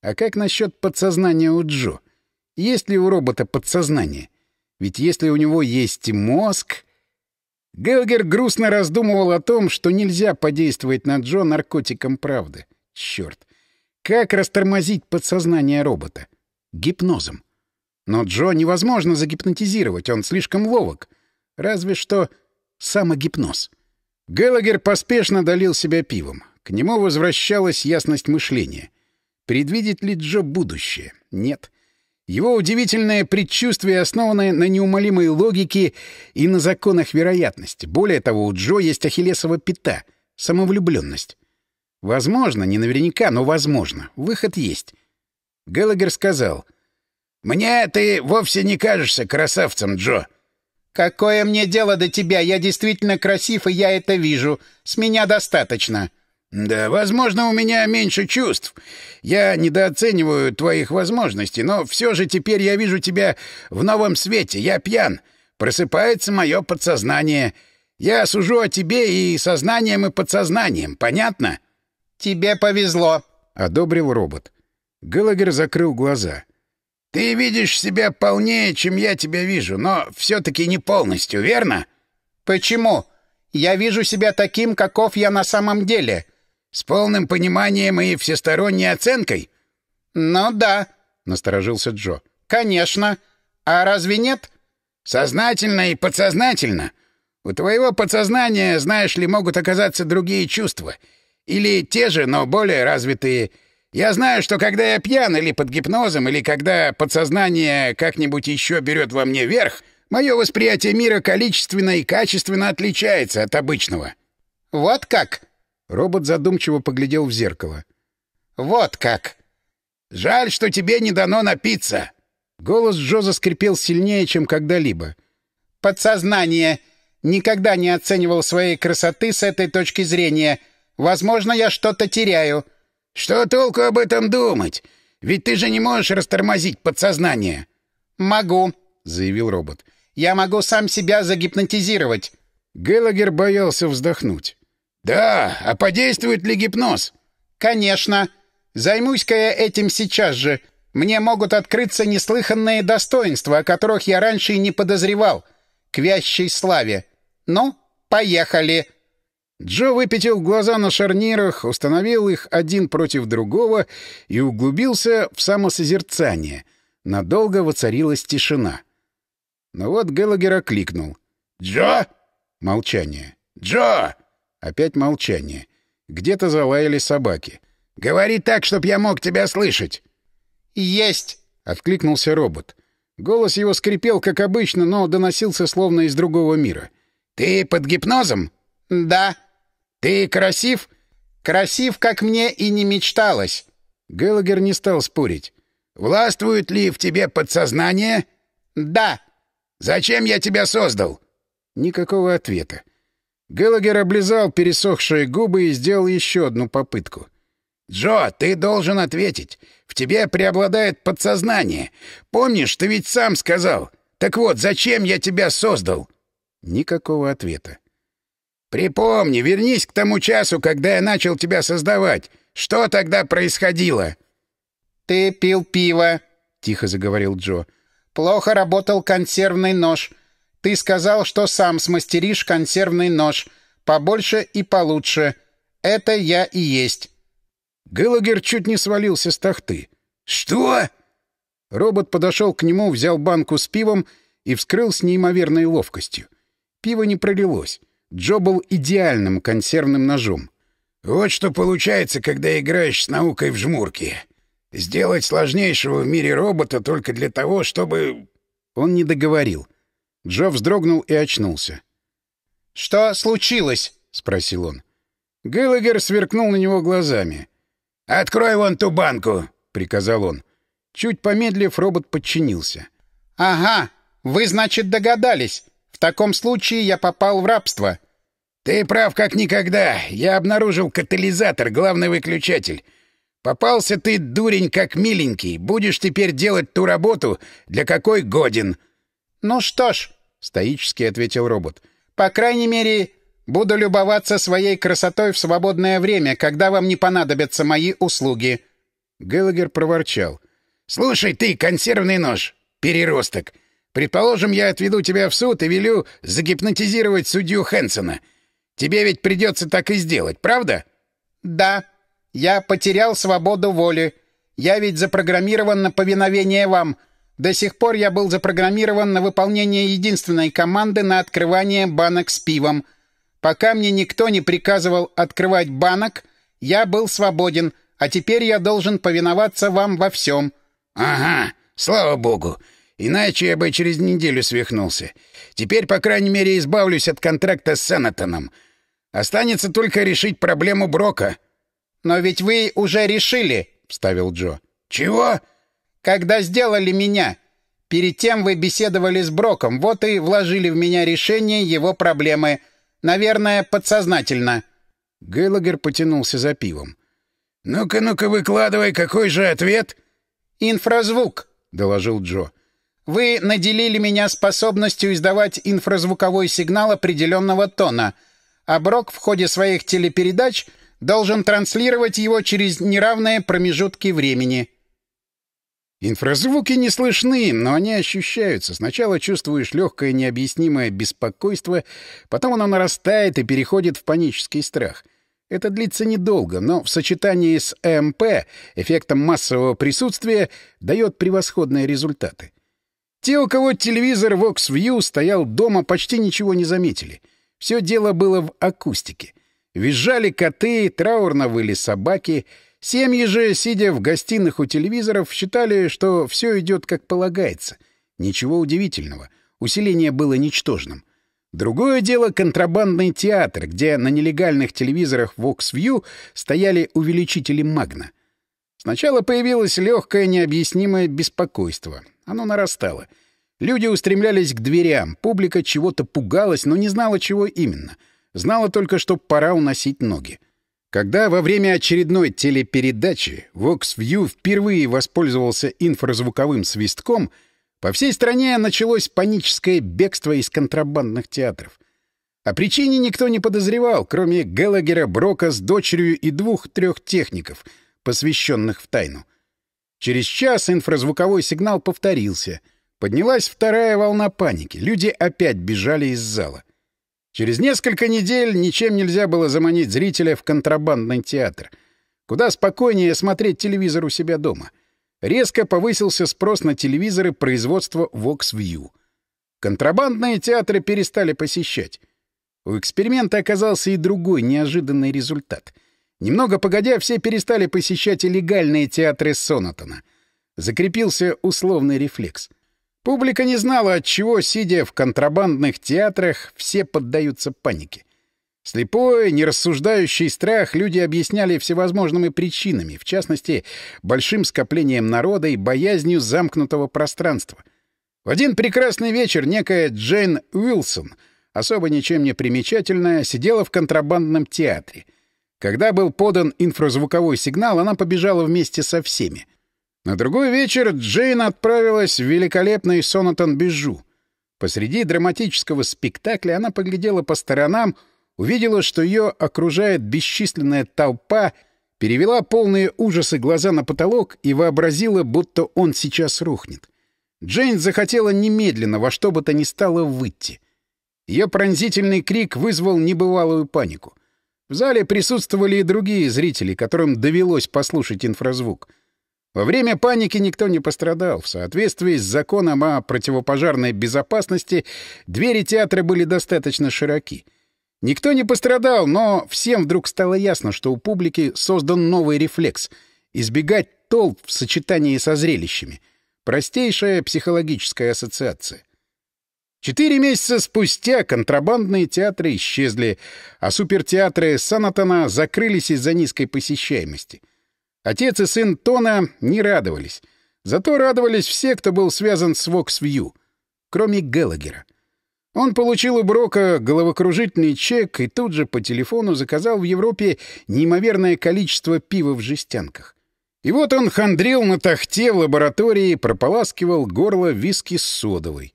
А как насчет подсознания у Джо? — есть ли у робота подсознание? Ведь если у него есть мозг... Гелгер грустно раздумывал о том, что нельзя подействовать на Джо наркотиком правды. Черт! Как растормозить подсознание робота? Гипнозом. Но Джо невозможно загипнотизировать, он слишком ловок. Разве что самогипноз. Геллагер поспешно долил себя пивом. К нему возвращалась ясность мышления. Предвидит ли Джо будущее? Нет. Его удивительное предчувствие основано на неумолимой логике и на законах вероятности. Более того, у Джо есть ахиллесова пята — самовлюбленность. Возможно, не наверняка, но возможно. Выход есть. Геллагер сказал. «Мне ты вовсе не кажешься красавцем, Джо». «Какое мне дело до тебя? Я действительно красив, и я это вижу. С меня достаточно». «Да, возможно, у меня меньше чувств. Я недооцениваю твоих возможностей, но все же теперь я вижу тебя в новом свете. Я пьян. Просыпается мое подсознание. Я сужу о тебе и сознанием, и подсознанием. Понятно?» «Тебе повезло», — одобрил робот. Галагер закрыл глаза. «Ты видишь себя полнее, чем я тебя вижу, но все-таки не полностью, верно?» «Почему? Я вижу себя таким, каков я на самом деле». С полным пониманием и всесторонней оценкой? Ну да, насторожился Джо. Конечно. А разве нет? Сознательно и подсознательно. У твоего подсознания, знаешь ли, могут оказаться другие чувства. Или те же, но более развитые. Я знаю, что когда я пьян или под гипнозом, или когда подсознание как-нибудь еще берет во мне верх, мое восприятие мира количественно и качественно отличается от обычного. Вот как? Робот задумчиво поглядел в зеркало. «Вот как!» «Жаль, что тебе не дано напиться!» Голос Джо заскрипел сильнее, чем когда-либо. «Подсознание! Никогда не оценивал своей красоты с этой точки зрения. Возможно, я что-то теряю». «Что толку об этом думать? Ведь ты же не можешь растормозить подсознание». «Могу», — заявил робот. «Я могу сам себя загипнотизировать». Геллагер боялся вздохнуть. «Да, а подействует ли гипноз?» «Конечно. Займусь-ка я этим сейчас же. Мне могут открыться неслыханные достоинства, о которых я раньше и не подозревал. К вящей славе. Ну, поехали!» Джо выпятил глаза на шарнирах, установил их один против другого и углубился в самосозерцание. Надолго воцарилась тишина. Но вот Геллагер окликнул. «Джо!» Молчание. «Джо!» Опять молчание. Где-то залаяли собаки. «Говори так, чтоб я мог тебя слышать!» «Есть!» — откликнулся робот. Голос его скрипел, как обычно, но доносился словно из другого мира. «Ты под гипнозом?» «Да». «Ты красив?» «Красив, как мне и не мечталось». Геллагер не стал спорить. «Властвует ли в тебе подсознание?» «Да». «Зачем я тебя создал?» Никакого ответа. Геллагер облизал пересохшие губы и сделал еще одну попытку. «Джо, ты должен ответить. В тебе преобладает подсознание. Помнишь, ты ведь сам сказал. Так вот, зачем я тебя создал?» Никакого ответа. «Припомни, вернись к тому часу, когда я начал тебя создавать. Что тогда происходило?» «Ты пил пиво», — тихо заговорил Джо. «Плохо работал консервный нож. Ты сказал, что сам смастеришь консервный нож. Побольше и получше. Это я и есть». Геллагер чуть не свалился с тахты. «Что?» Робот подошел к нему, взял банку с пивом и вскрыл с неимоверной ловкостью. Пиво не пролилось. Джо был идеальным консервным ножом. «Вот что получается, когда играешь с наукой в жмурки. Сделать сложнейшего в мире робота только для того, чтобы...» Он не договорил. Джо вздрогнул и очнулся. «Что случилось?» — спросил он. Геллагер сверкнул на него глазами. «Открой вон ту банку!» — приказал он. Чуть помедлив, робот подчинился. «Ага, вы, значит, догадались. В таком случае я попал в рабство». «Ты прав как никогда. Я обнаружил катализатор, главный выключатель. Попался ты, дурень, как миленький. Будешь теперь делать ту работу, для какой годен». «Ну что ж», — стоически ответил робот, — «по крайней мере, буду любоваться своей красотой в свободное время, когда вам не понадобятся мои услуги». Геллагер проворчал. «Слушай ты, консервный нож, переросток. Предположим, я отведу тебя в суд и велю загипнотизировать судью Хэнсона. Тебе ведь придется так и сделать, правда?» «Да. Я потерял свободу воли. Я ведь запрограммирован на повиновение вам». До сих пор я был запрограммирован на выполнение единственной команды на открывание банок с пивом. Пока мне никто не приказывал открывать банок, я был свободен, а теперь я должен повиноваться вам во всем». «Ага, слава богу. Иначе я бы через неделю свихнулся. Теперь, по крайней мере, избавлюсь от контракта с Сенатоном. Останется только решить проблему Брока». «Но ведь вы уже решили», — вставил Джо. «Чего?» Когда сделали меня. Перед тем вы беседовали с Броком, вот и вложили в меня решение его проблемы. Наверное, подсознательно». Гейлагер потянулся за пивом. «Ну-ка, ну-ка, выкладывай, какой же ответ?» «Инфразвук», — доложил Джо. «Вы наделили меня способностью издавать инфразвуковой сигнал определенного тона, а Брок в ходе своих телепередач должен транслировать его через неравные промежутки времени». Инфразвуки не слышны, но они ощущаются. Сначала чувствуешь легкое необъяснимое беспокойство, потом оно нарастает и переходит в панический страх. Это длится недолго, но в сочетании с ЭМП, эффектом массового присутствия, дает превосходные результаты. Те, у кого телевизор VoxView стоял дома, почти ничего не заметили. Все дело было в акустике. Визжали коты, траурно выли собаки. Семьи же, сидя в гостиных у телевизоров, считали, что все идет как полагается. Ничего удивительного. Усиление было ничтожным. Другое дело — контрабандный театр, где на нелегальных телевизорах VoxView стояли увеличители Магна. Сначала появилось легкое необъяснимое беспокойство. Оно нарастало. Люди устремлялись к дверям, публика чего-то пугалась, но не знала, чего именно. Знала только, что пора уносить ноги. Когда во время очередной телепередачи VoxView впервые воспользовался инфразвуковым свистком — по всей стране началось паническое бегство из контрабандных театров. О причине никто не подозревал, кроме Геллагера, Брока с дочерью и двух-трех техников, посвященных в тайну. Через час инфразвуковой сигнал повторился. Поднялась вторая волна паники. Люди опять бежали из зала. Через несколько недель ничем нельзя было заманить зрителя в контрабандный театр. Куда спокойнее смотреть телевизор у себя дома — резко повысился спрос на телевизоры производства VoxView. Контрабандные театры перестали посещать. У эксперимента оказался и другой неожиданный результат. Немного погодя, все перестали посещать и легальные театры Сонатона. Закрепился условный рефлекс. Публика не знала, от чего, сидя в контрабандных театрах, все поддаются панике. Слепой, нерассуждающий страх люди объясняли всевозможными причинами, в частности, большим скоплением народа и боязнью замкнутого пространства. В один прекрасный вечер некая Джейн Уилсон, особо ничем не примечательная, сидела в контрабандном театре. Когда был подан инфразвуковой сигнал, она побежала вместе со всеми. На другой вечер Джейн отправилась в великолепный Сонатон-Бежу. Посреди драматического спектакля она поглядела по сторонам — увидела, что ее окружает бесчисленная толпа, перевела полные ужасы глаза на потолок и вообразила, будто он сейчас рухнет. Джейн захотела немедленно во что бы то ни стало выйти. Ее пронзительный крик вызвал небывалую панику. В зале присутствовали и другие зрители, которым довелось послушать инфразвук. Во время паники никто не пострадал. В соответствии с законом о противопожарной безопасности двери театра были достаточно широки — Никто не пострадал, но всем вдруг стало ясно, что у публики создан новый рефлекс — избегать толп в сочетании со зрелищами. Простейшая психологическая ассоциация. Четыре месяца спустя контрабандные театры исчезли, а супертеатры Санатона закрылись из-за низкой посещаемости. Отец и сын Тона не радовались. Зато радовались все, кто был связан с Воксвью, кроме Геллагера. Он получил у Брока головокружительный чек и тут же по телефону заказал в Европе неимоверное количество пива в жестянках. И вот он хандрил на тахте в лаборатории, прополаскивал горло виски с содовой.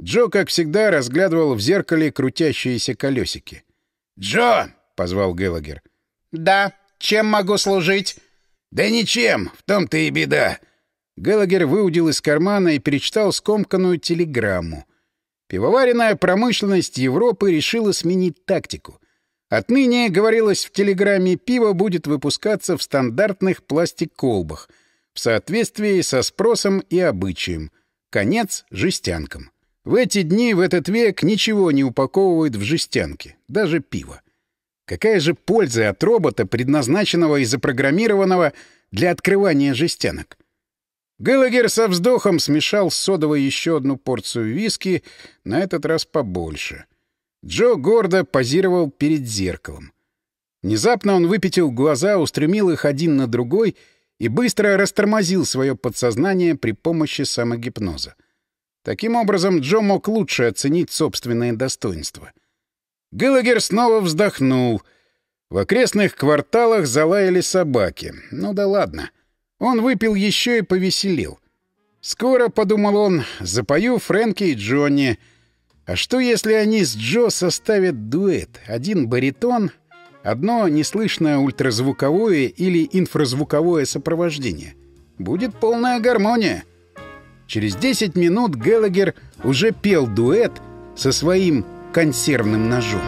Джо, как всегда, разглядывал в зеркале крутящиеся колесики. «Джо!» — позвал Геллагер. «Да. Чем могу служить?» «Да ничем. В том-то и беда». Геллагер выудил из кармана и перечитал скомканную телеграмму — Пивоваренная промышленность Европы решила сменить тактику. Отныне, говорилось в телеграмме, пиво будет выпускаться в стандартных пластик-колбах, в соответствии со спросом и обычаем. Конец жестянкам. В эти дни, в этот век, ничего не упаковывают в жестянки, даже пиво. Какая же польза от робота, предназначенного и запрограммированного для открывания жестянок? Геллагер со вздохом смешал с содовой еще одну порцию виски, на этот раз побольше. Джо гордо позировал перед зеркалом. Внезапно он выпятил глаза, устремил их один на другой и быстро растормозил свое подсознание при помощи самогипноза. Таким образом, Джо мог лучше оценить собственные достоинства. Геллагер снова вздохнул. В окрестных кварталах залаяли собаки. Ну да ладно. Он выпил еще и повеселил. Скоро, — подумал он, — запою Фрэнки и Джонни. А что, если они с Джо составят дуэт? Один баритон, одно неслышное ультразвуковое или инфразвуковое сопровождение. Будет полная гармония. Через 10 минут Геллагер уже пел дуэт со своим консервным ножом.